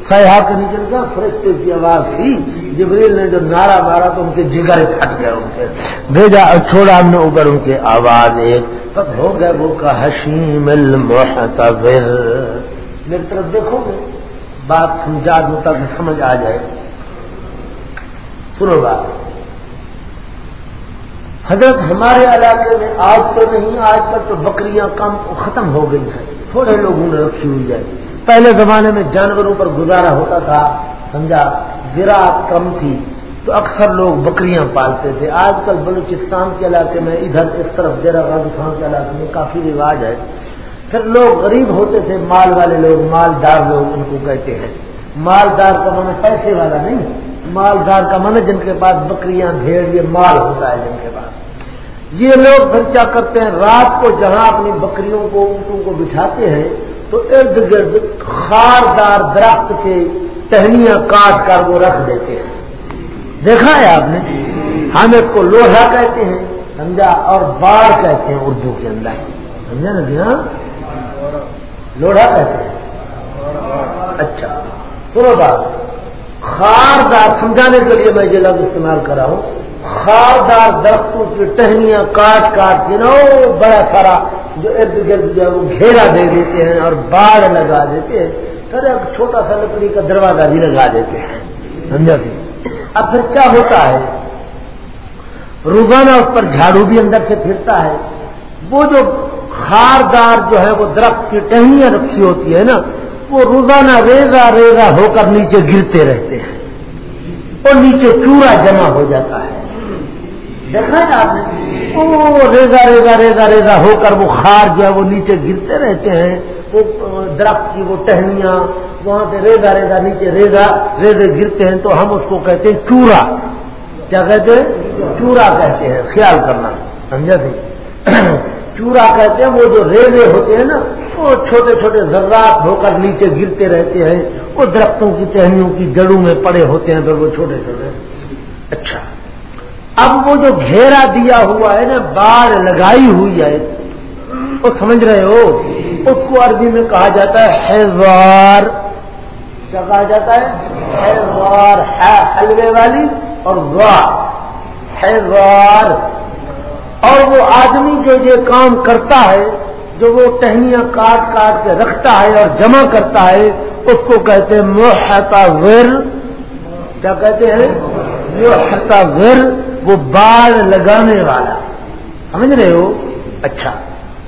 سیاح کے نکل گیا، فرشتے کی آواز تھی۔ جبریل نے جو نعرہ مارا تو ان کے جگر پھٹ گئے ان کے۔ بھیجا چھوڑا ہم نے اوپر ان کے آواز ایک۔ تب ہو گئے وہ کا حشیم المحتبر میری طرف دیکھو گے، بات سمجھا دوں تک سمجھ آ جائے۔ سنو بات۔ حضرت ہمارے علاقے میں آج تو نہیں، آج تک تو بکریاں کم ختم ہو گئی ہیں۔ تھوڑے لوگوں نے رکھی ہوئی ہے پہلے زمانے میں جانوروں پر گزارا ہوتا تھا، سمجھا؟ زراعت کم تھی، تو اکثر لوگ بکریاں پالتے تھے۔ آج کل بلوچستان کے علاقے میں ادھر اس طرف زیرا راجستھان کے علاقے میں کافی رواج ہے۔ پھر لوگ غریب ہوتے تھے، مال والے لوگ، مالدار لوگ ان کو کہتے ہیں۔ مالدار کا من پیسے والا نہیں، مالدار کا من جن کے پاس بکریاں، بھیڑ، یہ مال ہوتا ہے جن کے پاس۔ یہ لوگ پھر کیا کرتے ہیں، رات کو جہاں اپنی بکریوں کو، اونٹوں کو بٹھاتے ہیں، تو ارد گرد خاردار درخت کے ٹہنیاں کاٹ کر وہ رکھ دیتے ہیں۔ دیکھا ہے آپ نے؟ ہم اس کو لوہا کہتے ہیں، سمجھا؟ اور باڑ کہتے ہیں اردو کے اندر۔ سمجھا نا جی ہاں لوڑا کہتے ہیں۔ اچھا سنو بات۔ خاردار، سمجھانے کے لیے میں یہ لفظ استعمال کر رہا ہوں۔ خاردار درختوں کی ٹہنیاں کاٹ کاٹ کے نا بڑا سارا جو ارد گرد جو ہے وہ گھیرا دے دیتے ہیں اور باڑ لگا دیتے ہیں۔ پھر ایک چھوٹا سا لکڑی کا دروازہ بھی لگا دیتے ہیں۔ سمجھا سی اب پھر کیا ہوتا ہے؟ روزانہ اس پر جھاڑو بھی اندر سے پھرتا ہے۔ وہ جو خاردار جو ہے وہ درخت کی ٹہنیاں رکھی ہوتی ہے نا، وہ روزانہ ریزا ریزا ہو کر نیچے گرتے رہتے ہیں۔ اور نیچے چورا جمع ہو جاتا ہے۔ دیکھا ہے آپ نے وہ ریزا ریزا ریزا ریزا ہو کر وہ خار جو ہے وہ نیچے گرتے رہتے ہیں۔ وہ درخت کی وہ ٹہنیاں، وہاں سے ریزا ریزا نیچے ریزا ریزے گرتے ہیں تو ہم اس کو کہتے ہیں چورا۔ کیا کہتے ہیں؟ چورا کہتے ہیں، خیال کرنا۔ سمجھا سی جی؟ چورا کہتے ہیں وہ جو ریزے ہوتے ہیں نا، وہ چھوٹے چھوٹے ذرات ہو کر نیچے گرتے رہتے ہیں۔ وہ درختوں کی ٹہنیوں کی جڑوں میں پڑے ہوتے ہیں پھر وہ چھوٹے چھوٹے۔ اچھا۔ اب وہ جو گھیرا دیا ہوا ہے نا باڑ لگائی ہوئی ہے، وہ سمجھ رہے ہو؟ اس کو عربی میں کہا جاتا ہے حیزوار کیا کہا جاتا ہے؟ حیزوار ہے حلوے والی اور وار حیزوار اور وہ آدمی جو یہ کام کرتا ہے، جو وہ ٹہنیاں کاٹ کاٹ کے رکھتا ہے اور جمع کرتا ہے، اس کو کہتے ہیں محتا ور کیا کہتے ہیں؟ محتا ور وہ باڑ لگانے والا۔ سمجھ رہے ہو؟ اچھا۔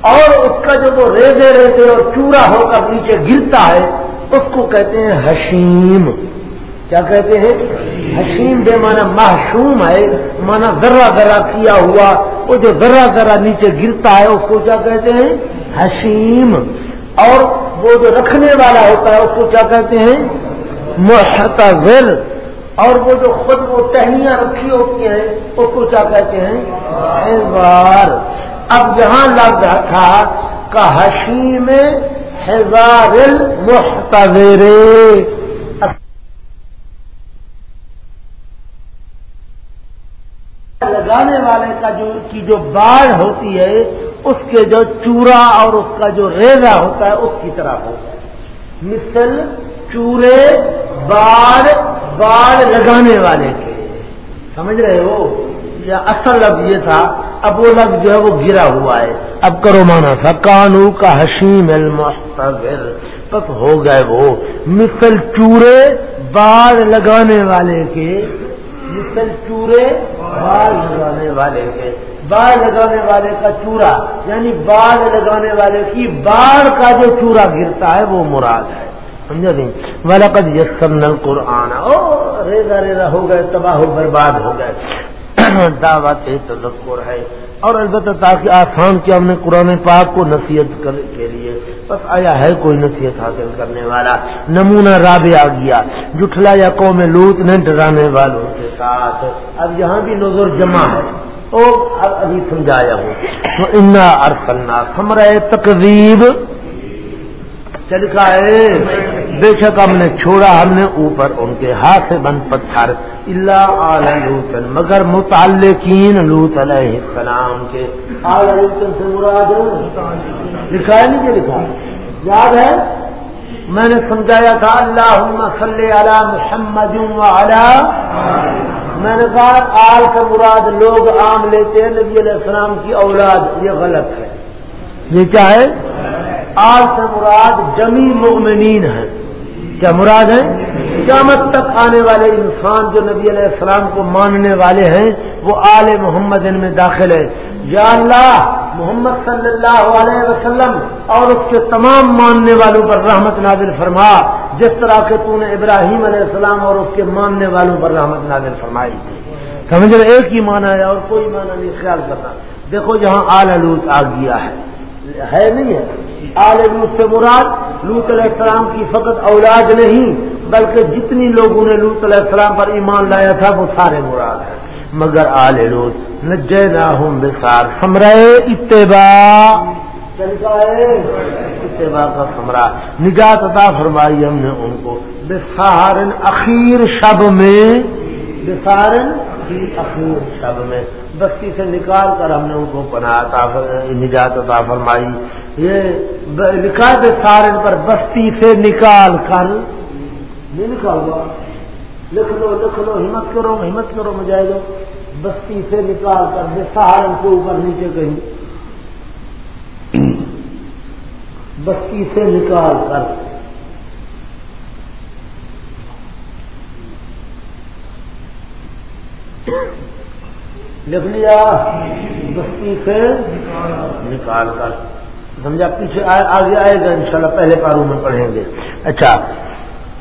اور اس کا جو وہ ریزے ریزے اور چورا ہو کر نیچے گرتا ہے، اس کو کہتے ہیں حشیم۔ کیا کہتے ہیں؟ حشیم بے مانا محشوم ہے مانا ذرا ذرا کیا ہوا۔ وہ جو ذرا ذرا نیچے گرتا ہے، اس کو کیا کہتے ہیں؟ حشیم۔ اور وہ جو رکھنے والا ہوتا ہے، اس کو کیا کہتے ہیں؟ محتضر۔ اور وہ جو خود وہ ٹہنیاں رکھی ہوتی ہیں، اس کو کیا کہتے ہیں؟ اب جہاں لگ رہا تھا کہ حشیم ہزار محتویر لگانے والے کا جو کی جو باڑ ہوتی ہے، اس کے جو چورا اور اس کا جو ریزا ہوتا ہے، اس کی طرح ہوتا ہے۔ مثل چورے باڑ باڑ لگانے والے کے سمجھ رہے ہو؟ اصل لفظ یہ تھا، اب وہ لفظ جو ہے وہ گرا ہوا ہے۔ اب کرو مانا تھا، کانو کا حشیم بس ہو گئے وہ۔ مثل چورے باڑ لگانے والے کے۔ مثل چورے باڑ لگانے والے کے۔ باڑ لگانے والے کا چورا یعنی باڑ لگانے والے کی باڑ کا جو چورا گرتا ہے، وہ مراد ہے۔ سمجھا دیں۔ ولقد یسرنا القرآن۔ او ریزا ریزا ہو گئے، تباہ و برباد ہو گئے۔ دعوت تذکر ہے۔ اور البتہ تاکہ آسان کیا ہم نے قرآن پاک کو نصیحت کے لیے۔ بس آیا ہے کوئی نصیحت حاصل کرنے والا۔ نمونہ رابع آ گیا۔ جٹھلا یا قوم لوت نے ڈرانے والوں کے ساتھ۔ اب یہاں بھی نظر جمع ہے۔ او ابھی سمجھایا ہوں۔ تو انا ارسلنا سمرائے تقریب۔ چلکا ہے۔ بے شک ہم نے چھوڑا، ہم نے اوپر ان کے ہاتھ سے بند پتھر۔ اللہ لوتن مگر متعلقین لوت علیہ السلام کے۔ لوتن سے مراد لکھا ہے نہیں کہ لکھا یاد ہے؟ میں نے سمجھایا تھا اللہ صلی علی محمد میں نے کہا، آل سے مراد لوگ عام لیتے ہیں، نبی علیہ السلام کی اولاد۔ یہ غلط ہے۔ یہ کیا ہے؟ آل سے مراد جمی مؤمنین ہے کیا مراد ہے؟ قیامت تک آنے والے انسان جو نبی علیہ السلام کو ماننے والے ہیں، وہ آل محمد ان میں داخل ہے یا اللہ، محمد صلی اللہ علیہ وسلم اور اس کے تمام ماننے والوں پر رحمت نازل فرما، جس طرح کے تو نے ابراہیم علیہ السلام اور اس کے ماننے والوں پر رحمت نازل فرمائی۔ سمجھ رہے ایک ہی مانا ہے اور کوئی مانا نہیں، خیال کرنا۔ دیکھو جہاں آل لوت آ گیا ہے۔ ہے نہیں ہے؟ آل لوت سے مراد لوت علیہ السلام کی فقط اولاد نہیں، بلکہ جتنی لوگوں نے لوت علیہ السلام پر ایمان لایا تھا، وہ سارے مراد ہیں۔ مگر آل لوت نجے نہ ہوں بسار سمرے اتباع اتباع کا سمرا۔ نجات عطا فرمائی ہم نے ان کو۔ بسارن اخیر شب میں بسارن اخیر شب میں بستی سے نکال کر ہم نے ان کو پناہ نجات عطا فرمائی۔ یہ لکھا دے سارن پر بستی سے نکال کر۔ نہیں لکھا ہوا۔ لکھ لو لکھ لو، ہمت کرو ہمت کرو مجھے بستی سے نکال کر دے سہارن کے اوپر نیچے کہیں۔ بستی سے نکال کر۔ لکھ لیا بستی سے نکال کر۔ سمجھا؟ پیچھے آگے آئے گا انشاءاللہ، پہلے پاروں میں پڑھیں گے۔ اچھا۔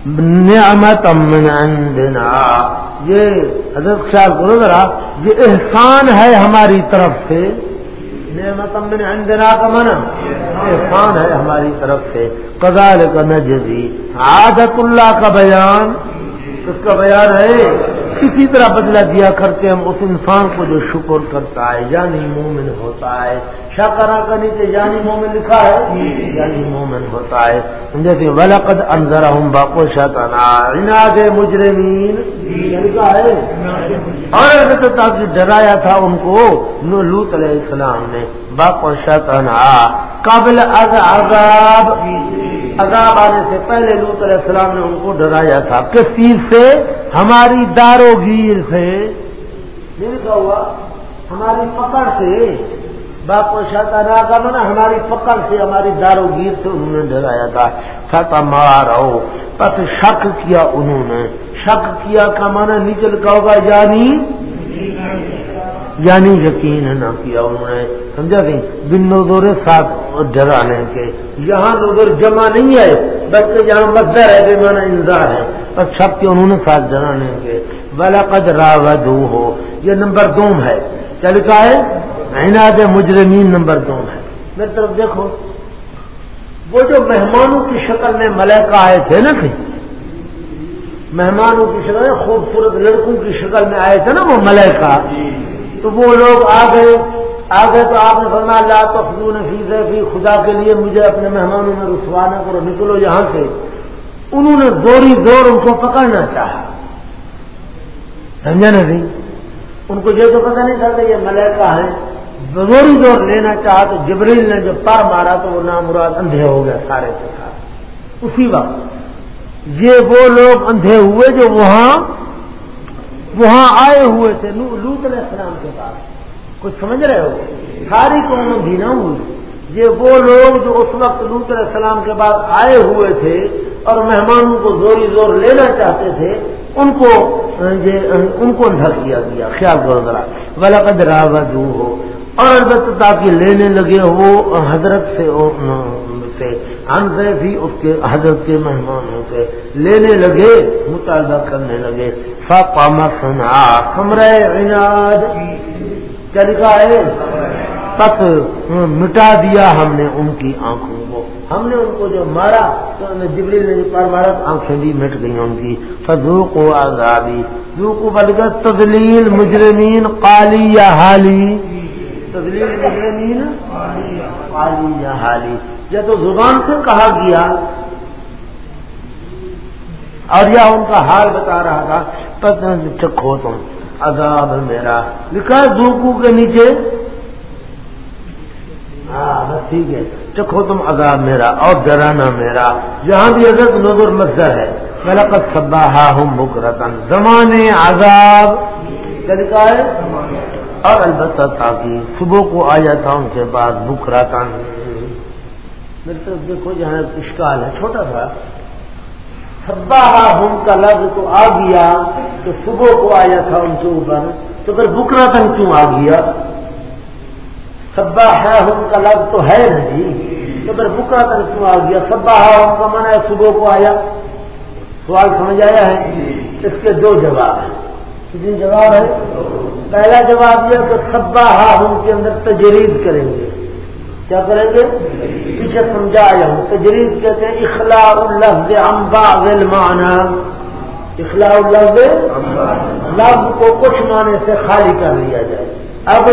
نعمت من عندنا۔ یہ حضرت خیال کرو ذرا، یہ احسان ہے ہماری طرف سے۔ نعمت من عندنا کا من احسان ہے ہماری طرف سے۔ کزال کا نجزی۔ عادت اللہ کا بیان۔ اس کا بیان ہے؟ کسی طرح بدلا دیا کرتے ہم، اس انسان کو جو شکر کرتا ہے یعنی مومن ہوتا ہے۔ شاکرا کا نیچے یعنی مومن لکھا ہے۔ یعنی مومن ہوتا ہے۔ جیسے ولقد انضر ہوں باقو شاطانہ اناد مجرمین لکھا ہے۔ اور تاکہ ڈرایا تھا ان کو لوت علیہ السلام نے۔ باقو شاطانہ قابل عذاب۔ عذاب آنے سے پہلے لوت علیہ السلام نے ان کو ڈرایا تھا۔ کس چیز سے؟ ہماری دارو گیر سے ہوا، ہماری پکڑ سے، باپ و شاطا کا نا، ہماری پکڑ سے، ہماری دارو گیر سے انہوں نے ڈرایا تھا۔ شاطا مارو پس شک کیا انہوں نے۔ شک کیا کا مانا نیچے لکھا ہوگا یعنی؟ یعنی یقین نہ کیا انہوں نے۔ سمجھا کہ بن نظور ساتھ ڈرانے کے، یہاں نظر جمع نہیں ہے، بلکہ یہاں مزدر ہے بے مانا انضار ہے۔ بس چھپ کے انہوں نے ساتھ ڈرانے کے بلا قد راو ہو یہ نمبر دوم ہے۔ کیا لکھا ہے؟ عناد مجرمین نمبر دوم ہے۔ میری طرف دیکھو۔ وہ جو مہمانوں کی شکل میں ملیکا آئے تھے نا کہ مہمانوں کی شکل میں خوبصورت لڑکوں کی شکل میں آئے تھے نا وہ ملیکا تو وہ لوگ آ گئے۔ آ گئے تو آپ نے فرمایا اللہ تو خزون ہے خدا کے لیے مجھے اپنے مہمانوں میں رسوانا کرو، نکلو یہاں سے۔ انہوں نے زوری زور ان کو پکڑنا چاہا۔ سمجھا نہیں ان کو یہ تو پتہ نہیں تھا کہ یہ ملیکا ہے زوری زور لینا چاہا تو جبریل نے جو پر مارا تو وہ نامراد اندھے ہو گئے سارے سے سارے۔ اسی وقت یہ وہ لوگ اندھے ہوئے جو وہاں وہاں آئے ہوئے تھے لوت علیہ السلام کے پاس۔ کچھ سمجھ رہے ہو؟ ساری قوم بھی نہ ہوئی یہ وہ لوگ جو اس وقت لوت علیہ السلام کے بعد آئے ہوئے تھے اور مہمانوں کو زوری زور لینا چاہتے تھے، ان کو ان کو اندھر کیا گیا۔ خیال کرو ذرا۔ ولقد راوجو ہو اور البتہ تاکہ لینے لگے وہ حضرت سے سے سے بھی اس کے، حضرت کے مہمانوں سے لینے لگے، مطالبہ کرنے لگے۔ فاپاما سنا کمرے عناد۔ کیا ہے؟ پت مٹا دیا ہم نے ان کی آنکھوں کو۔ ہم نے ان کو جو مارا تو جبری نے پر مارا آنکھیں بھی مٹ گئی ان کی۔ فضو کو آزادی جو کو بل گیا تدلیل مجرمین قالی یا حالی۔ تدلیل مجرمین قالی یا حالی۔ یا تو زبان سے کہا گیا۔ اور یا ان کا حال بتا رہا تھا۔ چکھو تم۔ عذاب میرا۔ لکھا زوکو کے نیچے۔ ہاں بس ٹھیک ہے۔ چکھو تم عذاب میرا اور ڈرانا میرا۔ جہاں بھی عزت نظر مزر ہے۔ ملکت سبا ہوں بکرتن زمانے عذاب۔ کیا لکھا ہے؟ اور البتہ تاکہ صبح کو آ جاتا ان کے بعد بکراتن میری طرف دیکھو جہاں اشکال ہے، چھوٹا تھا سبا ہم کا لفظ تو آ گیا تو صبح کو آیا تھا ان کے اوپر۔ تو پھر بکرا تن کیوں آ گیا؟ سبا ہے ہم کا لفظ تو ہے نا جی تو پھر بکرا تن کیوں آ گیا سبا ہم کا من ہے صبح کو آیا۔ سوال سمجھ آیا ہے؟ اس کے دو جواب ہیں۔ کتنی جواب ہے؟ پہلا جواب یہ کہ سبا ہم کے اندر تجریز کریں گے۔ کیا کریں گے؟ پیچھے سمجھا ہوں۔ تجریز کہتے ہیں اخلاء اللفظ امبا مانا اخلاء اللفظ لفظ کو کچھ معنی سے خالی کر لیا جائے۔ اب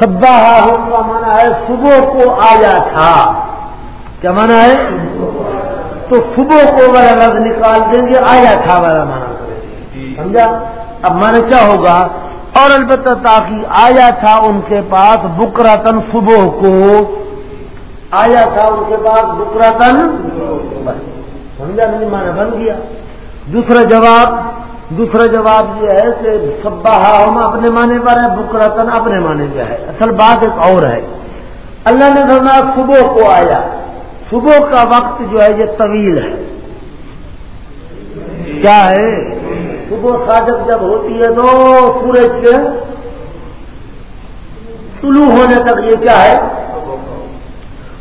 سبا ہوں کا مانا ہے صبح کو آیا تھا۔ کیا مانا ہے؟ تو صبح کو والا لفظ نکال دیں گے، آیا تھا والا مانا کریں گے سمجھا؟ اب مانا کیا ہوگا؟ اور البتہ تاکہ آیا تھا ان کے پاس بکرا تن صبح کو۔ آیا تھا ان کے پاس بکرا تن سمجھا؟ یعنی نہیں مانا بن گیا۔ دوسرا جواب دوسرا جواب یہ ہے کہ سبا ہم اپنے معنی پر ہے بکرا تن اپنے معنی پہ ہے اصل بات ایک اور ہے۔ اللہ نے فرمایا، صبح کو آیا۔ صبح کا وقت جو ہے، یہ طویل ہے۔ کیا ہے؟ صبح صادق جب ہوتی ہے تو سورج کے طلوع ہونے تک یہ کیا ہے؟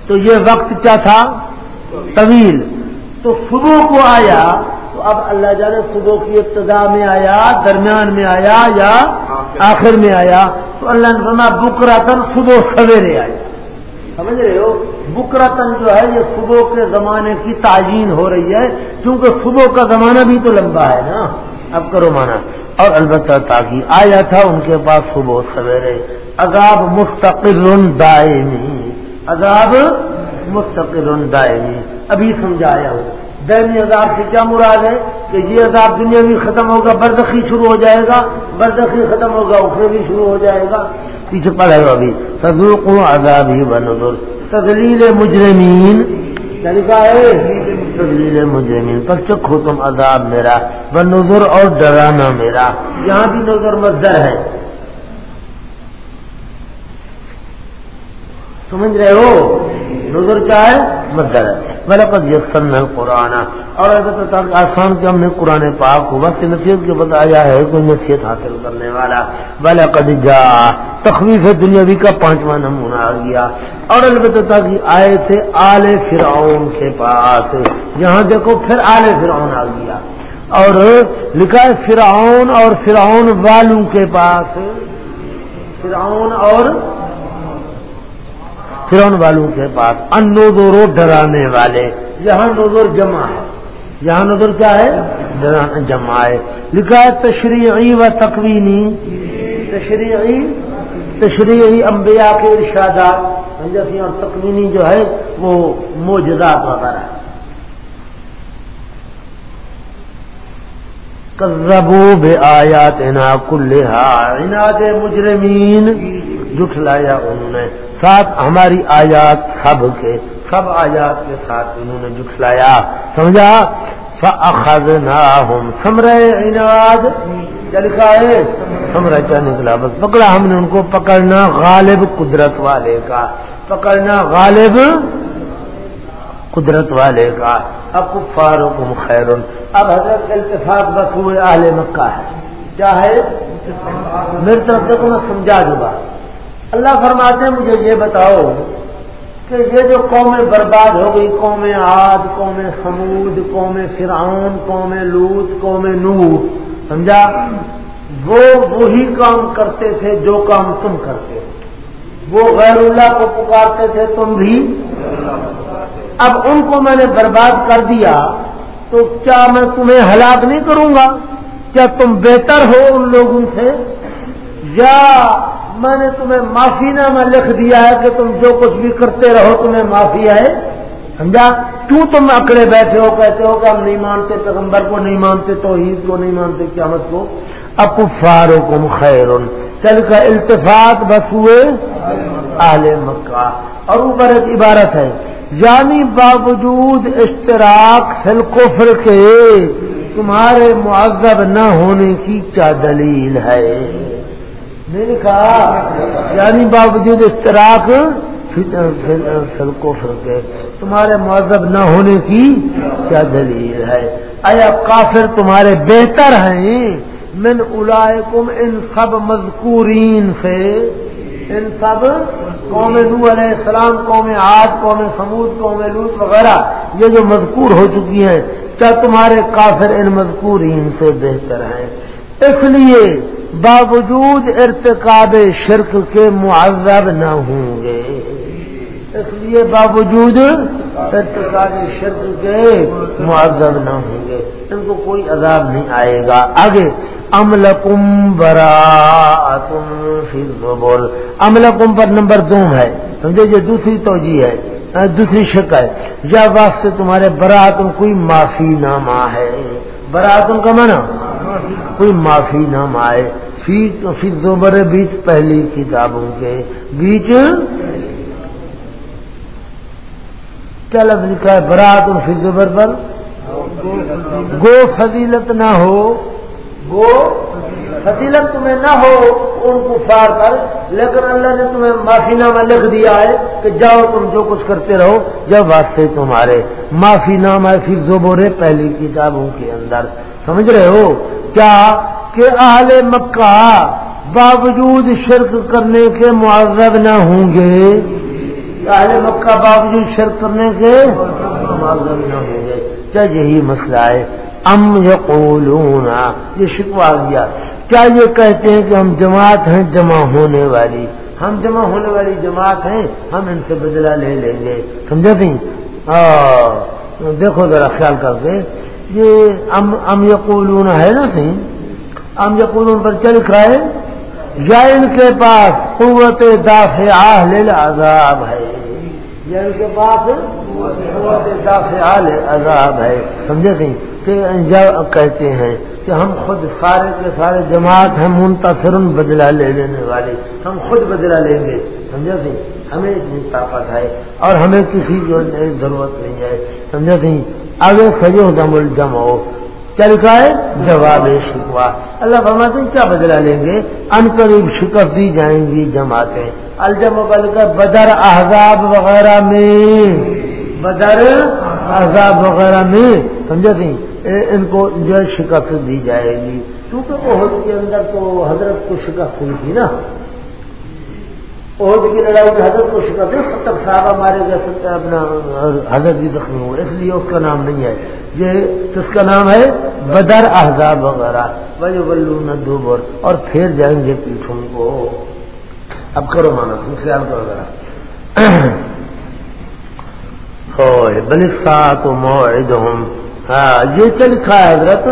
تو یہ وقت کیا تھا؟ طویل۔ تو صبح کو آیا۔ تو اب اللہ جانے صبح کی ابتدا میں آیا، درمیان میں آیا یا آخر میں آیا؟ تو اللہ نے فرما بکرا کر صبح سویرے آیا سمجھ رہے ہو؟ بکرتن جو ہے، یہ صبح کے زمانے کی تعین ہو رہی ہے، کیونکہ صبح کا زمانہ بھی تو لمبا ہے نا۔ اب کرو مانا۔ اور البتہ تاکہ آیا تھا، ان کے پاس صبح سویرے۔ عذاب مستقل دائمی۔ عذاب مستقل دائمی۔ ابھی سمجھایا ہوں۔ دینی عذاب سے کیا مراد ہے کہ یہ عذاب دنیا بھی ختم ہوگا بردخی شروع ہو جائے گا بردخی ختم ہوگا اخرے بھی شروع ہو جائے گا۔ پیچھے پڑے گا ابھی سزوق عذاب ہی بنظر تدلیل مجرمین۔ طریقہ ہے؟ تدلیل مجرمین۔ پر چکھو تم عذاب میرا بنظر اور ڈرانا میرا۔ یہاں بھی نظر مزدر ہے۔ سمجھ رہے ہو؟ نظر کیا ہے؟ مدر ہے۔ بلکہ یسن قرآن اور البتہ آسان کے ہم نے قرآن پاک کو بس نصیحت کے بتایا ہے، کوئی نصیحت حاصل کرنے والا۔ بلکہ جا تخویف دنیاوی کا پانچواں نمونہ آ گیا۔ اور البتہ تاکہ آئے تھے آل فرعون کے پاس، یہاں دیکھو پھر آل فرعون آ گیا۔ اور لکھا ہے فرعون اور فرعون والوں کے پاس۔ فرعون اور فرون والوں کے پاس ان نوزور ڈرانے والے۔ یہاں نوزور جمع ہے۔ یہاں نظر کیا ہے؟ جمع ہے۔ لکھا ہے تشریعی و تقوینی تشریعی تشریعی انبیاء کے ارشادات یعنی اور تقوینی جو ہے، وہ موجزات وغیرہ۔ کزبو بے آیات انا کلحا عناد مجرمین۔ جٹلایا انہوں نے۔ ساتھ ہماری آیات سب کے سب آیات کے ساتھ انہوں نے جٹلایا سمجھا؟ سمرے عناد کیا لکھا ہے؟ سمرا کیا نکلا؟ بس پکڑا ہم نے ان کو، پکڑنا غالب قدرت والے کا۔ پکڑنا غالب قدرت والے کا۔ اب فاروق خیر اب حضرت التفاق بس ہوئے اہل مکہ ہے۔ کیا ہے؟ میری طرف سے میں سمجھا دوں گا اللہ فرماتے ہیں، مجھے یہ بتاؤ کہ یہ جو قومیں برباد ہو گئی قوم عاد قوم حمود قوم فرعون قوم لوت قوم نو سمجھا؟ وہ وہی کام کرتے تھے جو کام تم کرتے وہ غیر اللہ کو پکارتے تھے، تم بھی۔ اب ان کو میں نے برباد کر دیا، تو کیا میں تمہیں ہلاک نہیں کروں گا؟ کیا تم بہتر ہو ان لوگوں سے یا میں نے تمہیں معافی نامہ لکھ دیا ہے کہ تم جو کچھ بھی کرتے رہو تمہیں معافی ہے سمجھا؟ کیوں تم اکڑے بیٹھے ہو؟ کہتے ہو کہ ہم نہیں مانتے، پیغمبر کو نہیں مانتے تو عید کو نہیں مانتے، قیامت کو۔ اب فاروق خیر چل کر التفاق بس ہوئے اہل مکہ۔ اور اوپر ایک عبارت ہے یعنی باوجود اشتراک کفر کے تمہارے معذب نہ ہونے کی کیا دلیل ہے؟ نہیں لکھا یعنی باوجود اشتراک سڑکوں فرقے تمہارے معذب نہ ہونے کی کیا دلیل ہے؟ ایا کافر تمہارے بہتر ہیں؟ من اولائکم ان سب مذکورین سے۔ ان سب قوم نو علیہ السلام، قوم آج قوم سمود قوم لوت وغیرہ، یہ جو مذکور ہو چکی ہیں، کیا تمہارے کافر ان مذکورین سے بہتر ہیں؟ اس لیے باوجود ارتقاب شرک کے معذب نہ ہوں گے۔ اس لیے باوجود ارتقاب شرک کے معذب نہ ہوں گے۔ ان کو کوئی عذاب نہیں آئے گا۔ آگے امل کم برا تم بول امل پر نمبر دو ہے۔ سمجھے، یہ دوسری توجہ ہے دوسری شک ہے۔ یا واسطے تمہارے براتم کوئی معافی نامہ ہے۔ براتم کا مانا کوئی معافی نہ آئے فی زبر بیچ پہلی کتابوں کے بیچ کیا لفظ لکھا ہے برات اور فی پر گو فضیلت نہ ہو۔ گو فضیلت تمہیں نہ ہو، ان کو فار کر، لیکن اللہ نے تمہیں معافی نامہ لکھ دیا ہے کہ جاؤ تم جو کچھ کرتے رہو، جب واسطے تمہارے۔ معافی نامہ فی زبر پہلی کتابوں کے اندر۔ سمجھ رہے ہو؟ کیا کہ اہل مکہ باوجود شرک کرنے کے معذب نہ ہوں گے؟ اہل مکہ باوجود شرک کرنے کے معذب نہ ہوں گے۔ کیا یہی مسئلہ ہے؟ ام یقولون، یہ شکوا گیا۔ کیا یہ کہتے ہیں کہ ہم جماعت ہیں، جمع ہونے والی؟ ہم جمع ہونے والی جماعت ہیں، ہم ان سے بدلہ لے لیں گے۔ سمجھا تھی دیکھو ذرا خیال کر کے۔ یہ ام ام یقولون ہے نا سی؟ ام یقولون پر چل کھائے یا ان کے پاس قوت دافع عذاب ہے۔ یا ان کے پاس قوت دافع عذاب ہے۔ سمجھے سی؟ کہ کہتے ہیں کہ ہم خود سارے کے سارے جماعت ہیں منتصر بدلہ لے لینے والے ہم خود بدلہ لیں گے۔ سمجھا سی؟ ہمیں اتنی طاقت ہے اور ہمیں کسی جو ضرورت نہیں ہے۔ سمجھا سی؟ آگے سجو دم الجم ہو۔ کیا ہے جواب شکوا اللہ فرماتے ہیں، کیا بدلا لیں گے؟ ان قریب شکر دی جائیں گی جماعتیں۔ الجم بل کر بدر احزاب وغیرہ میں۔ بدر احزاب وغیرہ میں۔ سمجھا سی ان کو جو ہے شکست دی جائے گی۔ کیونکہ عہد کے اندر تو حضرت کو شکست ہوئی تھی نا۔ عہد کی لڑائی میں حضرت کو شکست ستر صحابہ مارے گئے اپنا حضرت بھی زخمی ہوئے اس لیے اس کا نام نہیں ہے۔ یہ اس کا نام ہے؟ بدر احزاب وغیرہ۔ وجہ ولو ندوبر اور پھر جائیں گے پیٹھوں کو۔ اب کرو مانا خیال کرو ذرا۔ بلسات موعد ہاں یہ کیا لکھا ہے حضرت۔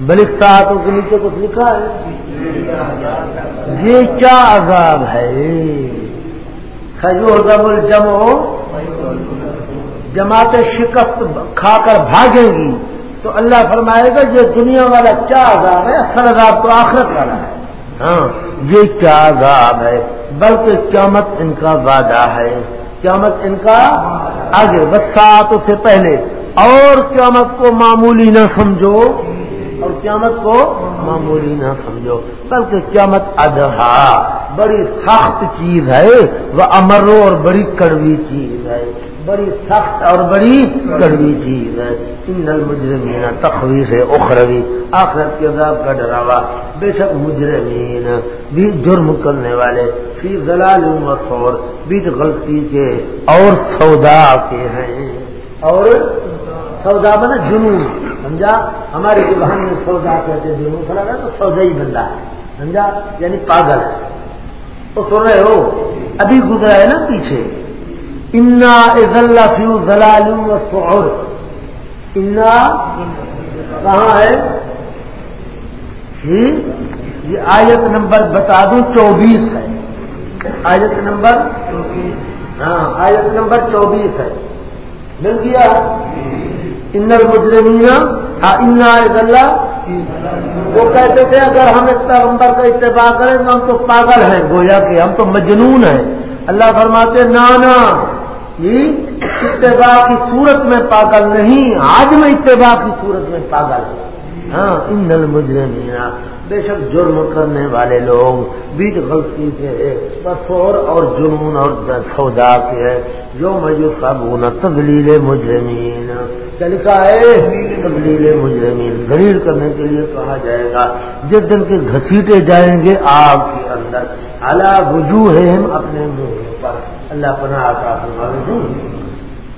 بلکہ کے نیچے کچھ لکھا ہے۔ یہ کیا عذاب ہے؟ کھجور ڈبل جمو جماعت شکست کھا کر بھاگے گی۔ تو اللہ فرمائے گا، یہ دنیا والا کیا عذاب ہے؟ اصل عذاب تو آخرت والا ہے۔ ہاں یہ کیا عذاب ہے؟ بلکہ قیامت ان کا وعدہ ہے۔ قیامت ان کا آگے بسات سے پہلے۔ اور قیامت کو معمولی نہ سمجھو۔ اور قیامت کو معمولی نہ سمجھو۔ بلکہ قیامت ادہا بڑی سخت چیز ہے، وہ امرو اور بڑی کڑوی چیز ہے۔ بڑی سخت اور بڑی کڑوی چیز ہے۔ ان المجرمین تخویف اخروی، آخرت کے عذاب کا ڈراوا۔ بے شک مجرمین بھی جرم کرنے والے، فی ضلال مسور بیچ غلطی کے اور سودا کے ہیں۔ اور سودا بنا جنون۔ سمجھا؟ ہماری زبان میں سودا کہتے جنون کھڑا گیا تو سودا ہی بندہ ہے، سمجھا؟ یعنی پاگل ہے۔ تو سن رہے ہو؟ ابھی گزرا ہے نا پیچھے۔ انا ازل فیو زلال سور انا کہاں ہے؟ یہ آیت نمبر بتا دوں، چوبیس ہے۔ آیت نمبر چوبیس۔ ہاں آیت نمبر چوبیس ہے۔ مل گیا؟ ان اللہ وہ کہتے تھے، اگر ہم اس پیغمبر کا اتباع کریں تو ہم تو پاگل ہیں، گویا کہ ہم تو مجنون ہیں۔ اللہ فرماتے نانا یہ جی، اتباع کی صورت میں پاگل نہیں، آج میں اتباع کی صورت میں پاگل ہاں ان المجرمین بے شک جرم کرنے والے لوگ بیچ غلطی سے بسور اور جنون اور سودا کے جو مجھے سب ہونا تبلیل مجرمین۔ کیا لکھا ہے تبلیل مجرمین۔ دلیل کرنے کے لیے کہا جائے گا، جس دن کے گھسیٹے جائیں گے آگ کے اندر۔ اللہ وجوہ ہے ہم اپنے منہ پر۔ اللہ پناہ کا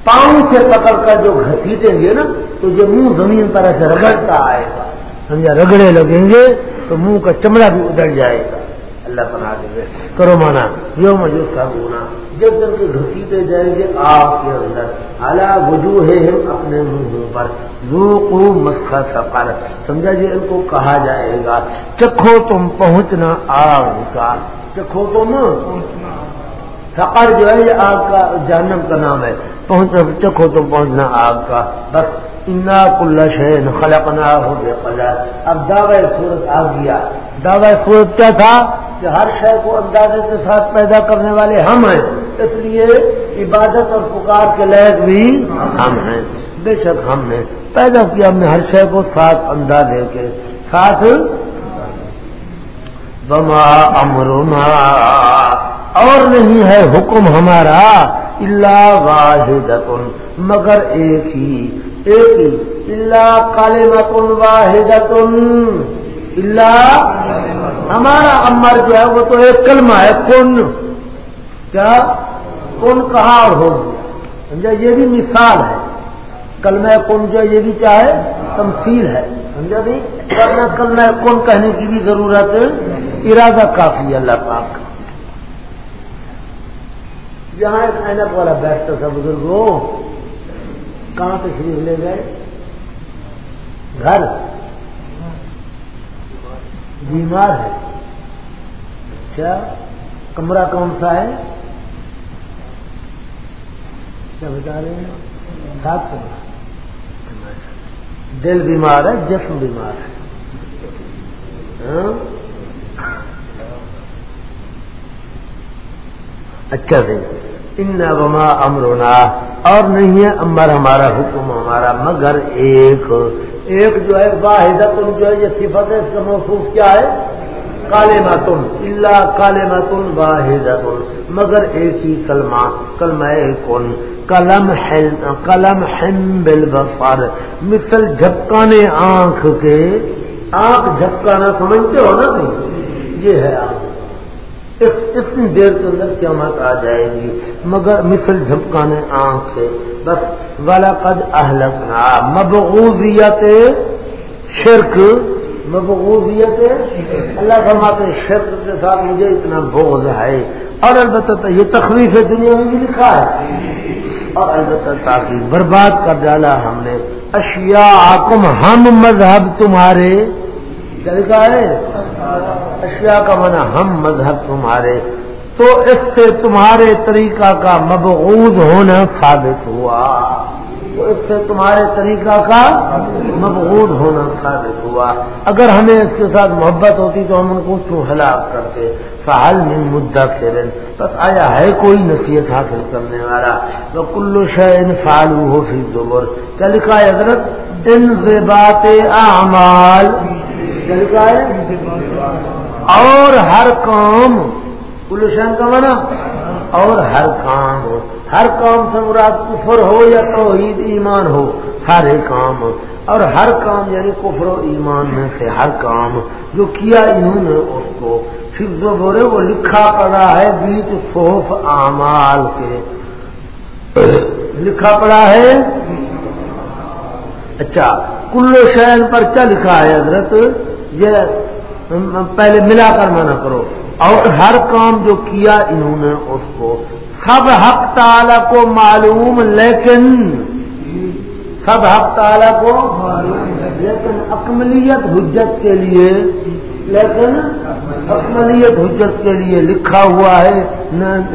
پاؤں سے پکڑ کر جو گھسیٹیں گے نا، تو جو منہ زمین پر ایسے رگڑتا آئے گا۔ سمجھا، رگڑے لگیں گے تو منہ کا چمڑا بھی ادھر جائے گا۔ اللہ بنا دے گے کرو مانا یو مجھے کا ہونا جب جب کے گھسیٹے جائیں گے آپ کے اندر اعلیٰ وجوہ ہے اپنے منہ پر۔ کو مسا سفر سمجھا جی ان کو کہا جائے گا، چکھو تم پہنچنا آگ کا۔ چکھو تم؟ سفر جو ہے، یہ آگ کا جانم کا نام ہے۔ پہنچ، چکھو تم پہنچنا آگ کا۔ بس انا کل شہن خلقنا ہو بے اب دعوی صورت آ گیا۔ دعوی صورت کیا تھا؟ کہ ہر شے کو اندازے کے ساتھ پیدا کرنے والے ہم ہیں۔ اس لیے عبادت اور پکار کے لائق بھی ہم ہیں۔ بے شک ہم نے پیدا کیا ہم نے ہر شے کو ساتھ اندازے کے ساتھ؟ بما امرنا اور نہیں ہے حکم ہمارا۔ اللہ واحد مگر ایک ہی۔ ایک ہی۔ اللہ کالے متن واحد اللہ ہمارا امر جو ہے وہ تو ایک کلمہ ہے، کن۔ کیا؟ کن کہاں اور ہو سمجھا؟ یہ بھی مثال ہے۔ کلمہ کن جو یہ بھی کیا ہے؟ تمثیل ہے۔ سمجھا نہیں ورنہ کلمہ کن کہنے کی بھی ضرورت ارادہ کافی ہے، اللہ پاک۔ یہاں ایک اینک والا بیٹھتا تھا بزرگوں۔ کہاں تشریف لے گئے؟ گھر۔ بیمار ہے۔ کیا کمرہ کون سا ہے؟ کیا بتا رہے ہیں؟ سات کمرہ۔ دل بیمار ہے، جسم بیمار ہے۔ ہاں؟ اچھا جی ان وما امرونا اور نہیں ہے امر ہمارا حکم ہمارا، مگر ایک۔ ایک جو ہے واحد جو ہے، یہ صفت ہے، اس کا محفوظ کیا ہے؟ کالے ماتم اللہ کالے ماتم واحد مگر ایک ہی کلمہ کلمہ کون کلم کلم بل بفار مثل جھپکانے آنکھ کے۔ آنکھ جھپکانا، سمجھتے ہو نا نہیں؟ یہ ہے آنکھ۔ اتنی دیر کے اندر قیامت آ جائے گی۔ مگر مثل جھپکانے آنکھ سے بس والا قد اہلک مبغوزیت شرک مبغوزیت اللہ فرماتے شرک کے ساتھ مجھے اتنا بغض ہے۔ اور البتہ یہ تخلیف دنیا میں بھی لکھا ہے۔ اور البتہ تاکہ برباد کر ڈالا ہم نے۔ اشیاء ہم مذہب تمہارے۔ لکھا ہے؟ اشیاء کا منع ہم مذہب تمہارے، تو اس سے تمہارے طریقہ کا مبعوض ہونا ثابت ہوا۔ تو اس سے تمہارے طریقہ کا مبعوض ہونا ثابت ہوا۔ اگر ہمیں اس کے ساتھ محبت ہوتی تو ہم ان کو کیوں ہلاک کرتے؟ سہل میں مدعا پھیرن بس آیا ہے کوئی نصیحت حاصل کرنے والا۔ وہ کلو شہن فالو ہو پھر زبر چل کا حضرت؟ ان سے بات اعمال۔ چل کا ہے؟ اور ہر کام پولوشن کا منع اور ہر کام ہر کام سے مراد کفر ہو یا توحید ایمان ہو سارے کام اور ہر کام یعنی کفر و ایمان میں سے ہر کام جو کیا انہوں نے اس کو۔ پھر جو بولے وہ لکھا پڑا ہے بیچ صوف اعمال کے۔ لکھا پڑا ہے؟ اچھا کلو شہر پر کیا لکھا ہے حضرت؟ یہ پہلے ملا کر منع کرو۔ اور ہر کام جو کیا انہوں نے اس کو، سب حق تعالی کو معلوم، لیکن سب حق تعالی کو لیکن اکملیت حجت کے لیے، لیکن اکملیت حجت کے لیے لکھا ہوا ہے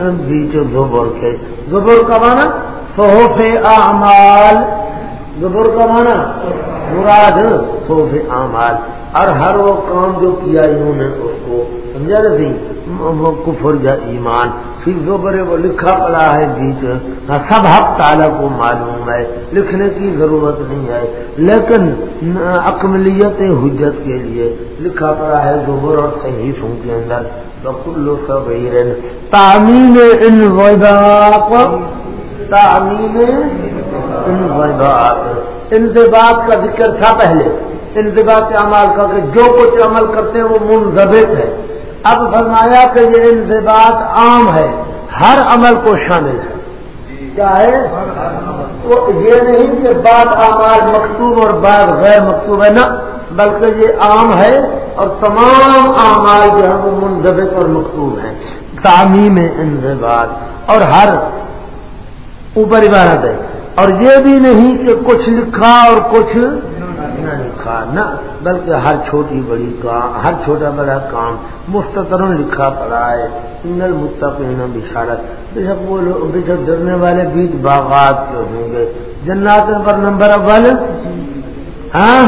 بیچ زبر کے۔ زبر کا مانا صحف اعمال۔ زبر کا مانا مراد صحف اعمال۔ اور ہر وہ کام جو کیا انہوں نے اس کو، سمجھا رہی وہ کفر یا ایمان۔ پھر جو بڑے وہ لکھا پڑا ہے بیچ۔ سب حق تعالیٰ کو معلوم ہے، لکھنے کی ضرورت نہیں ہے۔ لیکن اکملیت حجت کے لیے لکھا پڑا ہے زبر اور صحیحوں کے اندر۔ بکل سب تعمیر ان وباق تعمیر ان وباق ان کا ذکر تھا پہلے۔ انضباط عمال کا کہ جو کچھ عمل کرتے ہیں وہ منضبط ہے۔ اب فرمایا کہ یہ انضباط عام ہے، ہر عمل کو شامل ہے۔ کیا ہے؟ تو یہ نہیں کہ بعض اعمال مکتوب اور بعض غیر مکتوب ہے نا بلکہ یہ عام ہے اور تمام اعمال جو ہے وہ منضبط اور مکتوب ہیں۔ تعمیم انضباط اور ہر اوپر عبارت ہے۔ اور یہ بھی نہیں کہ کچھ لکھا اور کچھ لکھا نہ، بلکہ ہر چھوٹی بڑی کام ہر چھوٹا بڑا کام مستطر لکھا پڑا ہے۔ انگل مستقین بشارت۔ بے شک وہ بے شک ڈرنے والے بیچ باغات کے ہوں گے۔ جنات پر نمبر اول؟ ہاں؟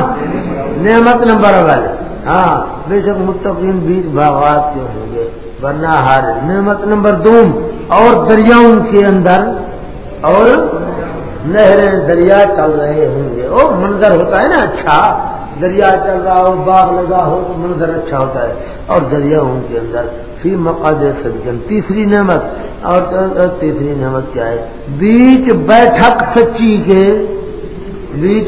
نعمت نمبر اول۔ ہاں بے شک مستقین بیچ باغات کے ہوں گے۔ ورنہ ہر نعمت نمبر دو اور دریاؤں کے اندر اور نہریں دریا چل رہے ہوں گے۔ وہ منظر ہوتا ہے نا اچھا۔ دریا چل رہا ہو، باغ لگا ہو تو منظر اچھا ہوتا ہے۔ اور دریا کے اندر فی مقاد سجن تیسری نعمت۔ اور تیسری نعمت کیا ہے؟ بیچ بیٹھک سچی کے۔ بیچ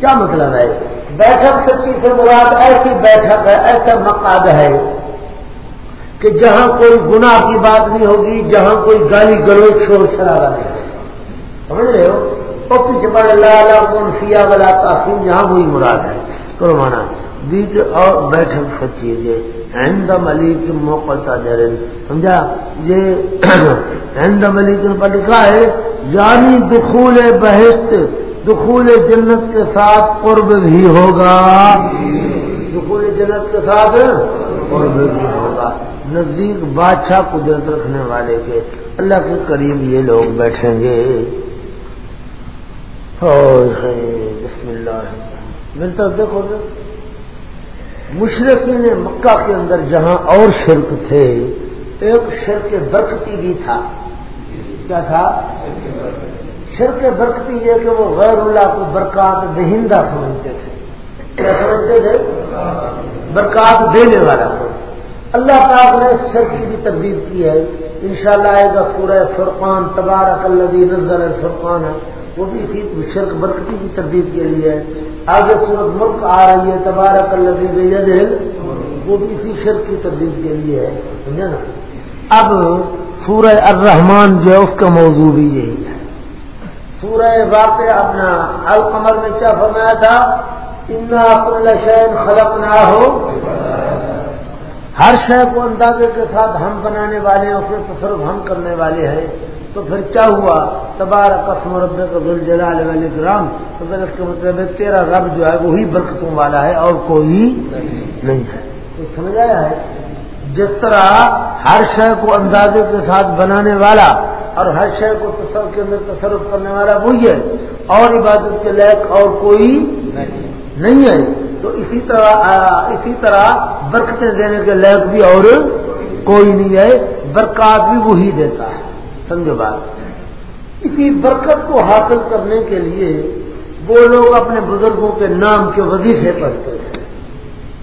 کیا مطلب ہے؟ بیٹھک سچی سے مراد ایسی بیٹھک ہے، ایسا مقاد ہے کہ جہاں کوئی گناہ کی بات نہیں ہوگی، جہاں کوئی گالی گلوچ شور شرابہ نہیں۔ سمجھ رہے ہو؟ وہ پیچھے پڑے لالا کون سیا والا تاثیم جہاں وہی مراد ہے۔ کرو مانا، بیچ اور بیٹھک سچی ملیک موقع سمجھا؟ یہ ملیک پر لکھا ہے یعنی دخول بہشت، دخول جنت کے ساتھ قرب بھی ہوگا۔ دخول جنت کے ساتھ قرب بھی ہوگا۔ نزدیک بادشاہ قدرت رکھنے والے کے۔ اللہ کے قریب یہ لوگ بیٹھیں گے۔ بسم اللہ ملتا دیکھو گے مشرقی نے مکہ کے اندر جہاں اور شرک تھے، ایک شرک برکتی بھی تھا۔ کیا تھا؟ شرک برکتی یہ کہ وہ غیر اللہ کو برکات دہندہ سمجھتے تھے۔ کیا سمجھتے تھے؟ برکات دینے والا۔ اللہ پاک نے شرک کی بھی تردید کی ہے۔ انشاءاللہ آئے گا سورہ فرقان، تبارک الذی نزل فرقان ہے وہ بھی اسی شرک برکتی کی تردید کے لیے ہے۔ آگے سورت ملک آ رہی ہے، تبارک اللہ وہ بھی اسی شرک کی تردید کے لیے ہے۔ سمجھا نا؟ اب سورہ الرحمان جو ہے، اس کا موضوع بھی یہی ہے۔ سورہ واقع اپنا، القمر میں کیا فرمایا تھا؟ کل شہن خلق نہ ہو ہر شے کو اندازے کے ساتھ ہم بنانے والے اس میں تصرف ہم کرنے والے ہیں، تو پھر کیا ہوا؟ تبار قسم رب کا جلال علیہ کرام تو پھر اس کا مطلب ہے تیرا رب جو ہے وہی برکتوں والا ہے اور کوئی نہیں ہے۔ تو سمجھ آیا ہے؟ جس طرح ہر شے کو اندازے کے ساتھ بنانے والا اور ہر شے کو تصور کے اندر تصرف کرنے والا وہی ہے، اور عبادت کے لائق اور کوئی نہیں ہے۔ تو اسی طرح اسی طرح برکتیں دینے کے لائق بھی اور کوئی نہیں ہے۔ برکات بھی وہی دیتا ہے۔ سمجھو بات؟ اسی برکت کو حاصل کرنے کے لیے وہ لوگ اپنے بزرگوں کے نام کے وظیفے پڑھتے تھے۔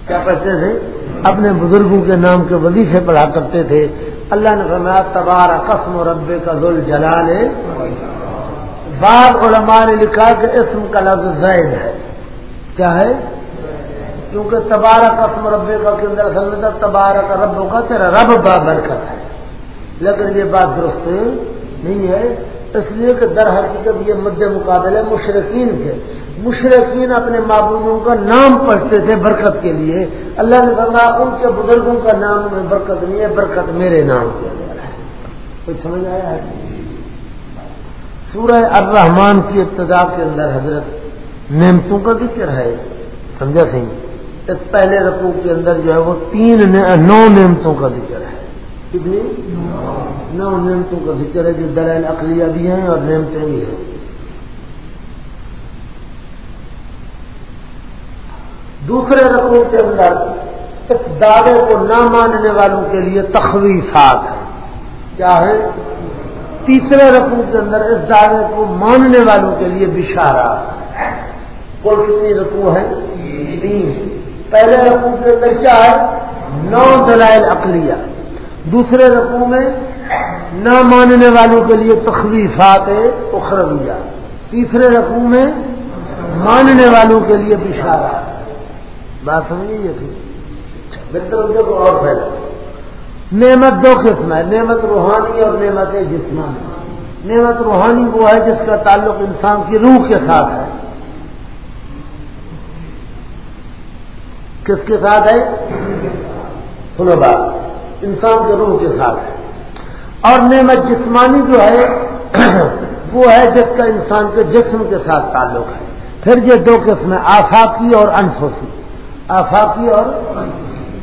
کیا پڑھتے تھے؟ اپنے بزرگوں کے نام کے وظیفے پڑھا کرتے تھے۔ اللہ نے فرمایا تبارہ قسم و رب کا ذل جلال بعض علماء نے لکھا کہ اسم کا لفظ زید ہے۔ کیا ہے؟ کیونکہ تبارہ قسم ربے کا کے اندر اصل میں تبارہ رب کا تیرا رب با برکت ہے۔ لیکن یہ بات درست نہیں ہے۔ اس لیے کہ در حقیقت یہ مد مقابلے مشرقین تھے مشرقین اپنے معبودوں کا نام پڑھتے تھے برکت کے لیے۔ اللہ نے فرمایا، ان کے بزرگوں کا نام میں برکت نہیں ہے، برکت میرے نام کے اندر ہے۔ کوئی سمجھ آیا ہے؟ سورہ الرحمان کی ابتدا کے اندر حضرت نعمتوں کا ذکر ہے۔ سمجھا سی اس پہلے رقو کے اندر جو ہے وہ تین نو نعمتوں کا ذکر ہے۔ کتنی؟ نو نعمتوں کا ذکر ہے جو دلائل اقلیہ بھی ہیں اور نعمتیں بھی ہیں۔ دوسرے رقم کے اندر اس دعوے کو نہ ماننے والوں کے لیے تخویفات ہے کیا ہے تیسرے رقم کے اندر اس دعوے کو ماننے والوں کے لیے بشارہ کل کتنی رقو ہے تین۔ پہلے رقم کے اندر کیا ہے نو دلائل اقلیہ دوسرے رقو میں نہ ماننے والوں کے لیے تخویفات اخرویہ، تیسرے رقو میں ماننے والوں کے لیے بشارہ بات سمجھیے یہ تھی؟ بہتر کو اور پھیلا نعمت دو قسم ہے، نعمت روحانی اور نعمت جسمانی۔ نعمت روحانی وہ ہے جس کا تعلق انسان کی روح کے ساتھ ہے۔ کس کے ساتھ ہے؟ سنو بات، انسان کے روح کے ساتھ ہے۔ اور نعمت جسمانی جو ہے، وہ ہے جس کا انسان کے جسم کے ساتھ تعلق ہے۔ پھر یہ دو قسم آفاقی اور انفوسی آفاقی اور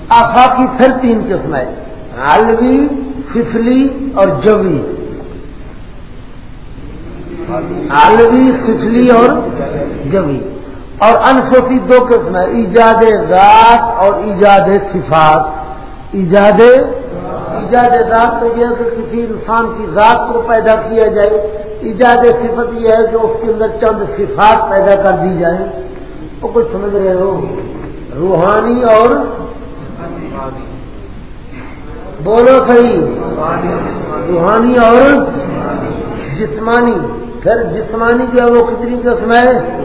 آفاقی پھر تین قسم ہے عالوی ففلی اور جوی۔ عالوی ففلی اور جوی۔ اور انفوسی دو قسم ہے ایجاد ذات اور ایجاد صفات۔ ایجاد ایجاد ذات تو یہ ہے کہ کسی انسان کی ذات کو پیدا کیا جائے۔ ایجاد صفت یہ ہے کہ اس کے اندر چند صفات پیدا کر دی جائے وہ کچھ سمجھ رہے ہو؟ روحانی اور بولو صحیح۔ روحانی اور جسمانی۔ پھر جسمانی جو ہے وہ کتنی قسم ہے؟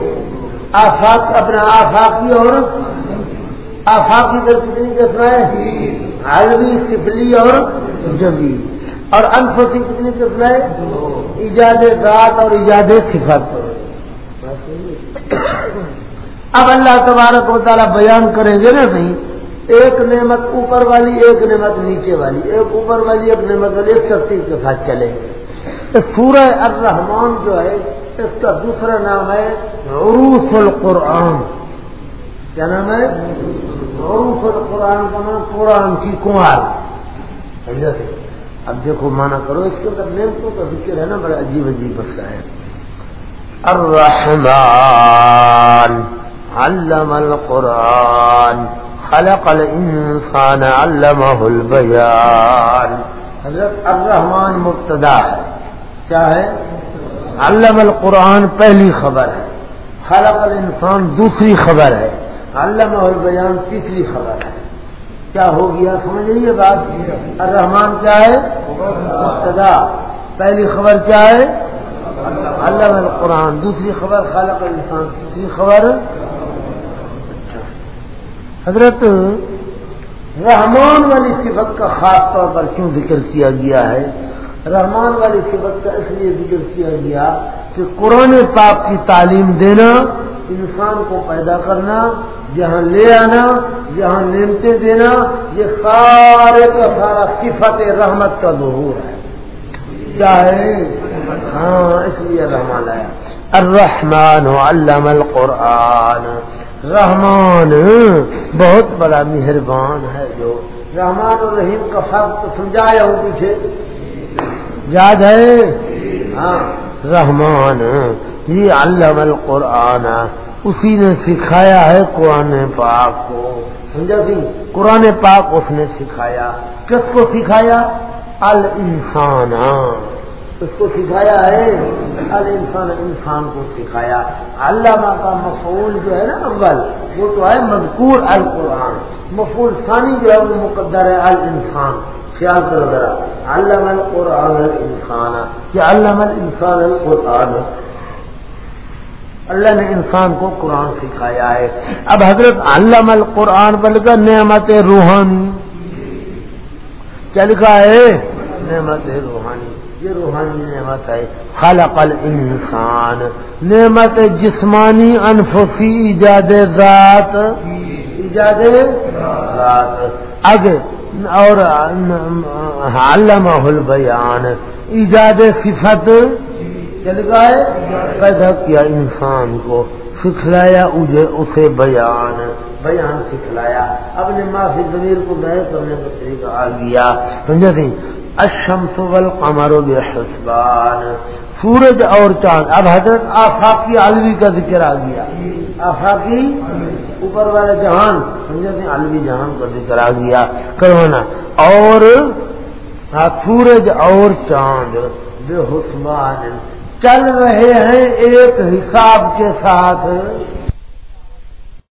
آفاق اپنا آفاقی اور آفاقی پھر کتنی قسم ہے عالمی، سفلی اور جبی اور انفسی کتنی قسم ہے ایجاد ذات اور ایجاد صفت۔ اب اللہ تبارک و تعالیٰ بیان کریں گے نا صحیح ایک نعمت اوپر والی، ایک نعمت نیچے والی۔ ایک اوپر والی، ایک نعمت والی، ایک ترتیب کے ساتھ چلیں گے۔ سورہ الرحمان جو ہے اس کا دوسرا نام ہے عروف القرآن۔ کیا نام ہے؟ عروف القرآن کا نام قرآن کی کنوار۔ اب دیکھو مانا کرو، اس کے اندر نعمتوں کا ذکر ہے نا، بڑا عجیب عجیب مسئلہ ہے۔ الرحمن علم القرآن، خلق الانسان، علمه البیان حضرت الرحمن مبتدا ہے۔ کیا ہے؟ علم القرآن پہلی خبر ہے۔ خلق الانسان دوسری خبر ہے۔ علمہ البیان تیسری خبر ہے۔ کیا ہو گیا؟ سمجھ بات؟ الرحمان کیا ہے؟ مبتدا پہلی خبر کیا ہے؟ علم القرآن۔ دوسری خبر خالق الانسان۔ تیسری خبر؟ اچھا۔ حضرت رحمان والی صفت کا خاص طور پر کیوں ذکر کیا گیا ہے؟ رحمان والی صفت کا اس لیے ذکر کیا گیا کہ قرآن پاک کی تعلیم دینا، انسان کو پیدا کرنا جہاں لے آنا جہاں نعمتیں دینا، یہ سارے کا سارا صفت رحمت کا ظہور ہے۔ چاہے؟ ہاں اس لیے رحمان آیا الرحمن علم القرآن۔ رحمان، بہت بڑا مہربان ہے جو۔ رحمان اور رحیم کا فرق تو سمجھایا ہوں پیچھے۔ یاد ہے؟ ہاں۔ رحمان یہ علم القرآن اسی نے سکھایا ہے قرآن پاک کو۔ سمجھا سی قرآن پاک اس نے سکھایا۔ کس کو سکھایا؟ الانسان۔ اس کو سکھایا ہے؟ ال انسان انسان کو سکھایا۔ علامہ کا مفول جو ہے نا اول وہ تو ہے مذکور القرآن۔ مفول ثانی جو ہے وہ مقدر ہے ال انسان خیال کر ذرا. علامہ القرآن الانسان. علامہ الانسان القرآن. اللہ نے انسان کو قرآن سکھایا ہے. اب حضرت علامہ القرآن بل کر نعمت روحانی. کیا لکھا ہے؟ نعمت روحانی. یہ روحانی نعمت ہے. خلق الانسان. نعمت جسمانی انفسی ایجاد ذات. ایجاد ذات. اگ اور علمہ البیان ایجاد صفت چل گئے پیدا کیا انسان کو، سکھلایا اسے بیان بیان سکھلایا۔ اپنے معافی ضمیر کو گئے کرنے کا طریقہ آ گیا۔ سمجھا تھی اشمس والقمر بحسبان۔ سورج اور چاند۔ اب حضرت آفاقی علوی کا ذکر آ گیا۔ آفاقی اوپر والے جہان سمجھا تھی عالمی جہان کو ذکر آ گیا، کرونا۔ اور سورج اور چاند، بے حسمان چل رہے ہیں ایک حساب کے ساتھ۔